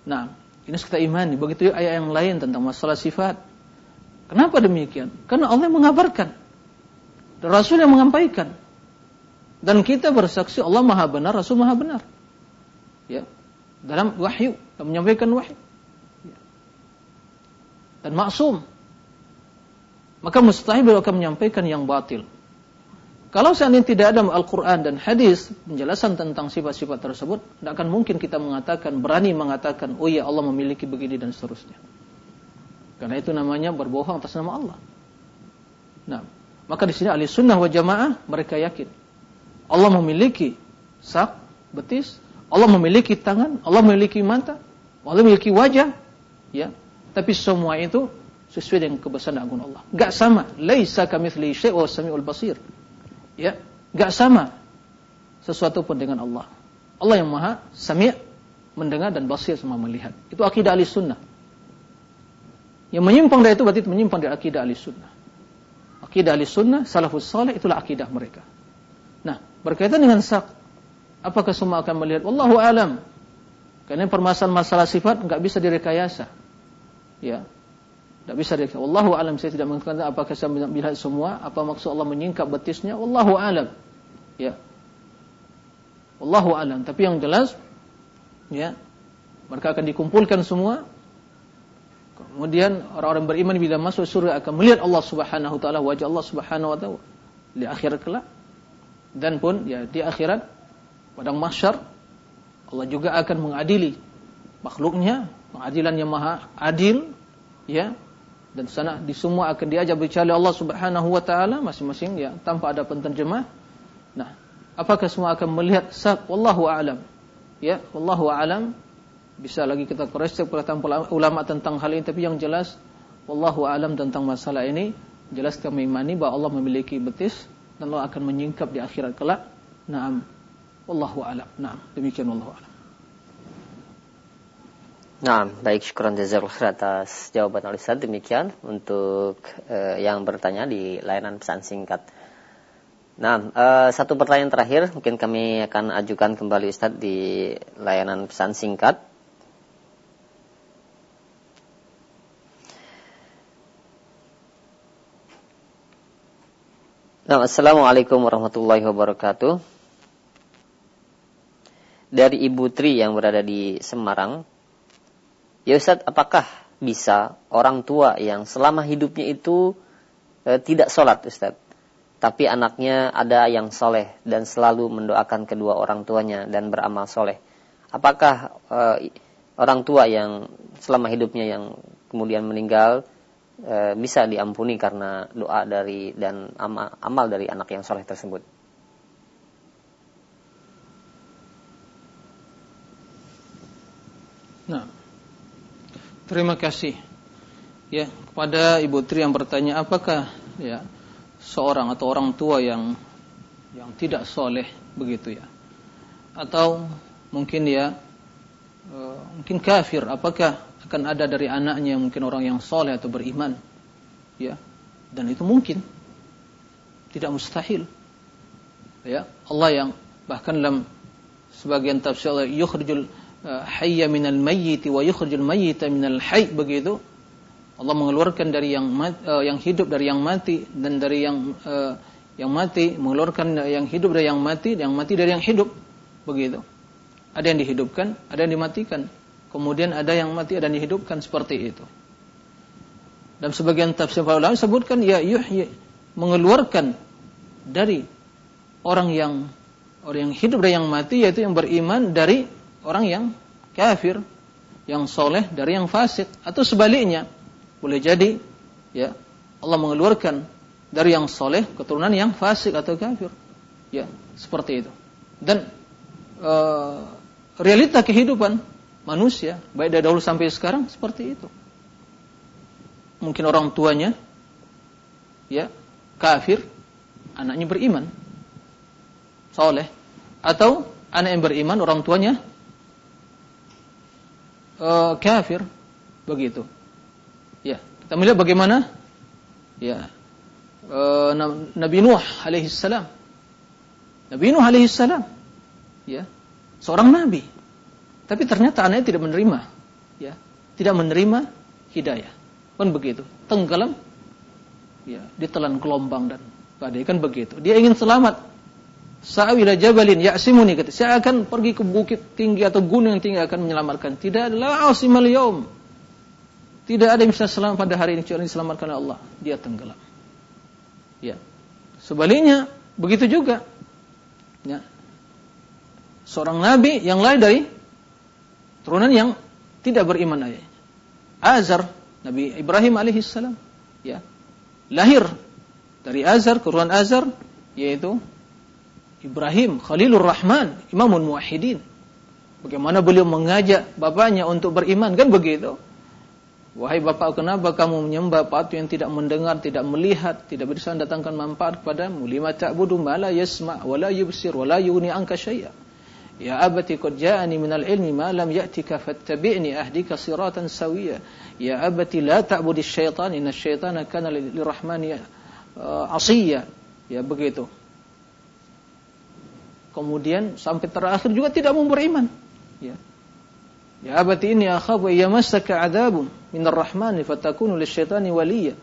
Nah, ini kita imani. Begitu ayat yang lain tentang masalah sifat. Kenapa demikian? Karena Allah mengabarkan. Dan Rasul yang mengampaikan. Dan kita bersaksi Allah Maha benar, Rasul Maha benar. Ya. Dalam wahyu, menyampaikan wahyu. Ya. Dan maksum maka mustahil beliau akan menyampaikan yang batil. Kalau seandainya tidak ada Al-Quran dan hadis penjelasan tentang sifat-sifat tersebut, tidak akan mungkin kita mengatakan, berani mengatakan, oh ya Allah memiliki begini dan seterusnya. Karena itu namanya berbohong atas nama Allah. Nah, maka di sini ahli sunnah wa jamaah mereka yakin Allah memiliki sak, betis, Allah memiliki tangan, Allah memiliki mata, Allah memiliki wajah, ya. Tapi semua itu sesuai dengan kebesaran agung Allah. Gak sama. Laisa kamitsli syai' wa samiul basir. Ya, gak sama sesuatu pun dengan Allah. Allah yang Maha Sami' mendengar dan basir semua melihat. Itu akidah ahli sunnah. Yang menyimpang dari itu berarti menyimpang dari akidah ahli sunnah. Akidah ahli sunnah, salafus salih itulah akidah mereka. Nah, berkaitan dengan sak, apakah semua akan melihat? Wallahu alam. Karena permasalahan masalah sifat nggak bisa direkayasa. Ya, tidak bisa dia. Wallahu alam saya tidak mengatakan apakah saya melihat semua, apa maksud Allah menyingkap betisnya? Wallahu alam. Ya. Wallahu alam. Tapi yang jelas ya, mereka akan dikumpulkan semua. Kemudian orang-orang beriman bila masuk surga akan melihat Allah Subhanahu wa taala, wajah Allah Subhanahu wa taala di akhirat kelak. Dan pun ya di akhirat padang mahsyar Allah juga akan mengadili makhluknya, pengadilan yang maha adil ya dan sana di semua akan diajak bicara Allah Subhanahu wa taala masing-masing ya tanpa ada penterjemah. Nah, apakah semua akan melihat sak wallahu alam. Ya, wallahu alam. Bisa lagi kita koreksi perkataan ulama tentang hal ini tapi yang jelas wallahu alam tentang masalah ini jelas kami imani bahwa Allah memiliki betis dan Allah akan menyingkap di akhirat kelak. Naam. Wallahu alam. Naam. Demikian wallahu alam. Nah, baik syukuran jazakallahu khair atas jawaban oleh Ustaz. Demikian untuk uh, yang bertanya di layanan pesan singkat. Nah, uh, satu pertanyaan terakhir mungkin kami akan ajukan kembali Ustaz di layanan pesan singkat. Nah, Assalamualaikum warahmatullahi wabarakatuh. Dari Ibu Tri yang berada di Semarang, Ya Ustaz, apakah bisa orang tua yang selama hidupnya itu e, tidak sholat Ustaz, tapi anaknya ada yang soleh dan selalu mendoakan kedua orang tuanya dan beramal soleh. Apakah e, orang tua yang selama hidupnya yang kemudian meninggal e, bisa diampuni karena doa dari dan amal, amal dari anak yang soleh tersebut? Terima kasih. Ya, kepada Ibu Tri yang bertanya apakah ya seorang atau orang tua yang yang tidak soleh begitu ya, atau mungkin ya e, mungkin kafir, apakah akan ada dari anaknya mungkin orang yang soleh atau beriman, ya, dan itu mungkin. Tidak mustahil, ya Allah yang bahkan dalam sebagian tafsir yukhrijul e, hayya minal mayyit wa yukhrijul mayyita minal hayy begitu Allah mengeluarkan dari yang uh, yang hidup dari yang mati dan dari yang uh, yang mati mengeluarkan yang hidup dari yang mati, yang mati dari yang hidup. Begitu. Ada yang dihidupkan, ada yang dimatikan. Kemudian ada yang mati, ada yang dihidupkan seperti itu. Dan sebagian tafsir para ulama sebutkan ya yuhyi mengeluarkan dari orang yang orang yang hidup dari yang mati yaitu yang beriman dari orang yang kafir, yang soleh dari yang fasik atau sebaliknya boleh jadi ya Allah mengeluarkan dari yang soleh keturunan yang fasik atau kafir. Ya, seperti itu. Dan e, realita kehidupan manusia baik dari dahulu sampai sekarang seperti itu. Mungkin orang tuanya ya kafir, anaknya beriman. Soleh atau anak yang beriman orang tuanya e, kafir begitu. Ya, kita melihat bagaimana ya e, Nabi Nuh alaihi salam. Nabi Nuh alaihi salam ya, seorang nabi. Tapi ternyata anaknya tidak menerima ya, tidak menerima hidayah. Kan begitu, tenggelam ya, ditelan gelombang dan badai kan begitu. Dia ingin selamat. Sa'wila jabalin ya'simuni kata, saya akan pergi ke bukit tinggi atau gunung yang tinggi akan menyelamatkan. Tidak adalah asimal yaum tidak ada yang bisa selamat pada hari ini kecuali diselamatkan oleh Allah. Dia tenggelam. Ya. Sebaliknya begitu juga. Ya. Seorang nabi yang lain dari turunan yang tidak beriman ayahnya. Azar, Nabi Ibrahim alaihissalam, ya. Lahir dari Azar, keturunan Azar yaitu Ibrahim Khalilur Rahman, Imamul Muwahhidin. Bagaimana beliau mengajak bapaknya untuk beriman kan begitu? Wahai bapak, kenapa kamu menyembah patung yang tidak mendengar, tidak melihat, tidak bisa datangkan manfaat kepadamu? Lima ta'budu ma la yasma' wa la yubsir wa la yughni anka syai'a. Ya abati qad ja'ani minal ilmi ma lam ya'tika fattabi'ni ahdika siratan sawiyya. Ya abati la ta'budi syaitan inna syaitana kana lirahmani uh, asiyya. Ya begitu. Kemudian sampai terakhir juga tidak mau beriman. Ya. Ya abati ini akhafu yamassaka adabun minar rahmani fatakunu lisyaitani waliya.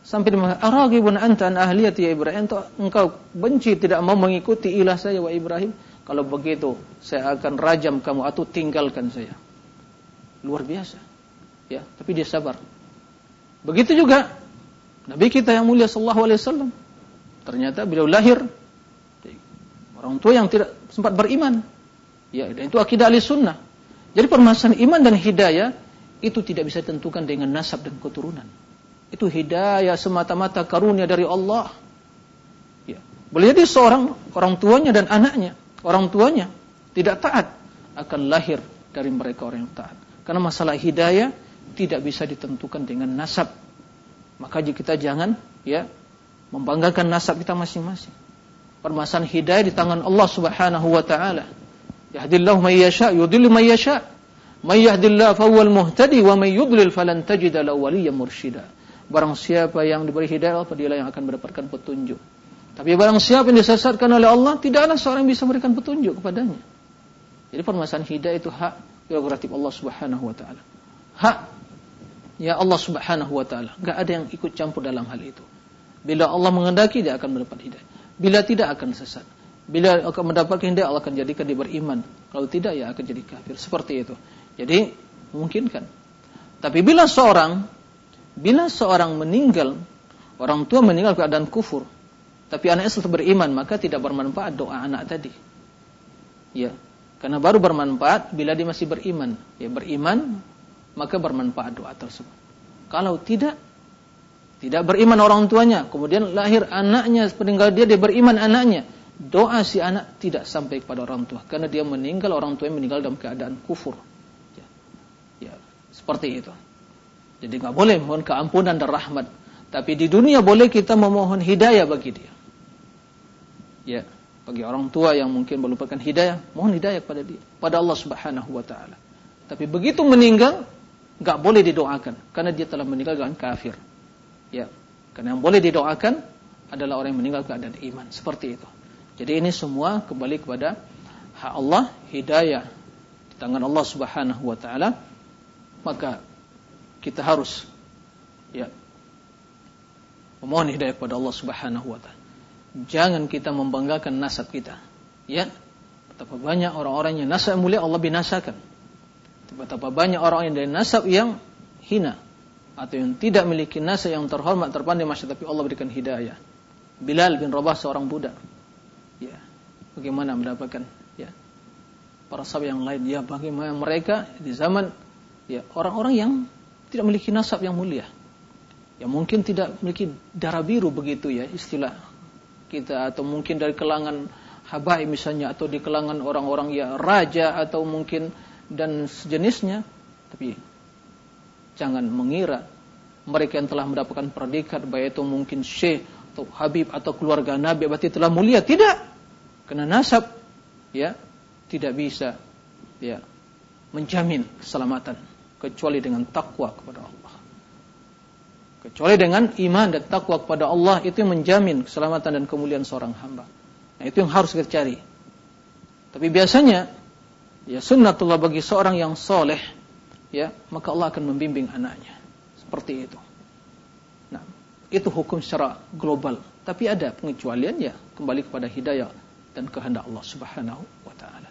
Sampai dia aragibun anta an ahliyati ya Ibrahim engkau benci tidak mau mengikuti ilah saya wa Ibrahim kalau begitu saya akan rajam kamu atau tinggalkan saya. Luar biasa. Ya, tapi dia sabar. Begitu juga Nabi kita yang mulia sallallahu alaihi wasallam. Ternyata beliau lahir orang tua yang tidak sempat beriman. Ya, dan itu akidah ahli sunnah. Jadi permasalahan iman dan hidayah itu tidak bisa ditentukan dengan nasab dan keturunan. Itu hidayah semata-mata karunia dari Allah. Ya. Boleh jadi seorang orang tuanya dan anaknya, orang tuanya tidak taat akan lahir dari mereka orang yang taat. Karena masalah hidayah tidak bisa ditentukan dengan nasab. Maka kita jangan ya membanggakan nasab kita masing-masing. Permasalahan hidayah di tangan Allah Subhanahu wa taala. Yahdillahu man yasha, yudhillu man yasha. Man yahdillahu fahuwal muhtadi wa man yudlil falan tajida lahu waliyyan mursyida. Barang siapa yang diberi hidayah, dialah yang akan mendapatkan petunjuk. Tapi barang siapa yang disesatkan oleh Allah, tidak ada seorang yang bisa memberikan petunjuk kepadanya. Jadi permasalahan hidayah itu hak prerogatif Allah Subhanahu wa taala. Hak ya Allah Subhanahu wa taala. Enggak ada yang ikut campur dalam hal itu. Bila Allah mengendaki dia akan mendapat hidayah. Bila tidak akan sesat. Bila akan mendapatkan hidayah Allah akan jadikan dia beriman. Kalau tidak ya akan jadi kafir. Seperti itu. Jadi memungkinkan. Tapi bila seorang bila seorang meninggal, orang tua meninggal keadaan kufur, tapi anaknya tetap beriman, maka tidak bermanfaat doa anak tadi. Ya, karena baru bermanfaat bila dia masih beriman. Ya, beriman maka bermanfaat doa tersebut. Kalau tidak tidak beriman orang tuanya, kemudian lahir anaknya, meninggal dia dia beriman anaknya, doa si anak tidak sampai kepada orang tua karena dia meninggal orang tua yang meninggal dalam keadaan kufur. Ya. ya. Seperti itu. Jadi nggak boleh mohon keampunan dan rahmat. Tapi di dunia boleh kita memohon hidayah bagi dia. Ya, bagi orang tua yang mungkin melupakan hidayah, mohon hidayah pada dia, pada Allah Subhanahu wa taala. Tapi begitu meninggal, nggak boleh didoakan karena dia telah meninggal dengan kafir. Ya, karena yang boleh didoakan adalah orang yang meninggal keadaan iman. Seperti itu. Jadi ini semua kembali kepada hak Allah, hidayah di tangan Allah Subhanahu wa taala. Maka kita harus ya memohon hidayah kepada Allah Subhanahu wa taala. Jangan kita membanggakan nasab kita. Ya. Betapa banyak orang-orang yang nasab mulia Allah binasakan. Betapa banyak orang yang dari nasab yang hina atau yang tidak memiliki nasab yang terhormat terpandai masyarakat tapi Allah berikan hidayah. Bilal bin Rabah seorang budak. Ya. Bagaimana mendapatkan ya para sahabat yang lain ya bagaimana mereka di zaman ya orang-orang yang tidak memiliki nasab yang mulia. Ya mungkin tidak memiliki darah biru begitu ya istilah kita atau mungkin dari kelangan habai misalnya atau di kelangan orang-orang ya raja atau mungkin dan sejenisnya tapi jangan mengira mereka yang telah mendapatkan predikat baik itu mungkin syekh atau habib atau keluarga nabi berarti telah mulia tidak karena nasab ya tidak bisa ya menjamin keselamatan kecuali dengan takwa kepada Allah. Kecuali dengan iman dan takwa kepada Allah itu yang menjamin keselamatan dan kemuliaan seorang hamba. Nah, itu yang harus kita cari. Tapi biasanya ya sunnatullah bagi seorang yang soleh ya maka Allah akan membimbing anaknya seperti itu. Nah, itu hukum secara global. Tapi ada pengecualian ya kembali kepada hidayah dan kehendak Allah Subhanahu wa taala.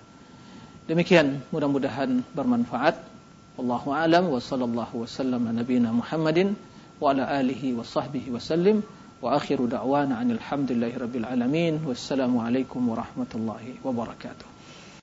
Demikian mudah-mudahan bermanfaat. Wallahu alam wa sallallahu wasallam nabiyina Muhammadin wa ala alihi wa sahbihi wasallim wa akhiru da'wana anil hamdulillahi rabbil alamin wassalamu alaikum warahmatullahi wabarakatuh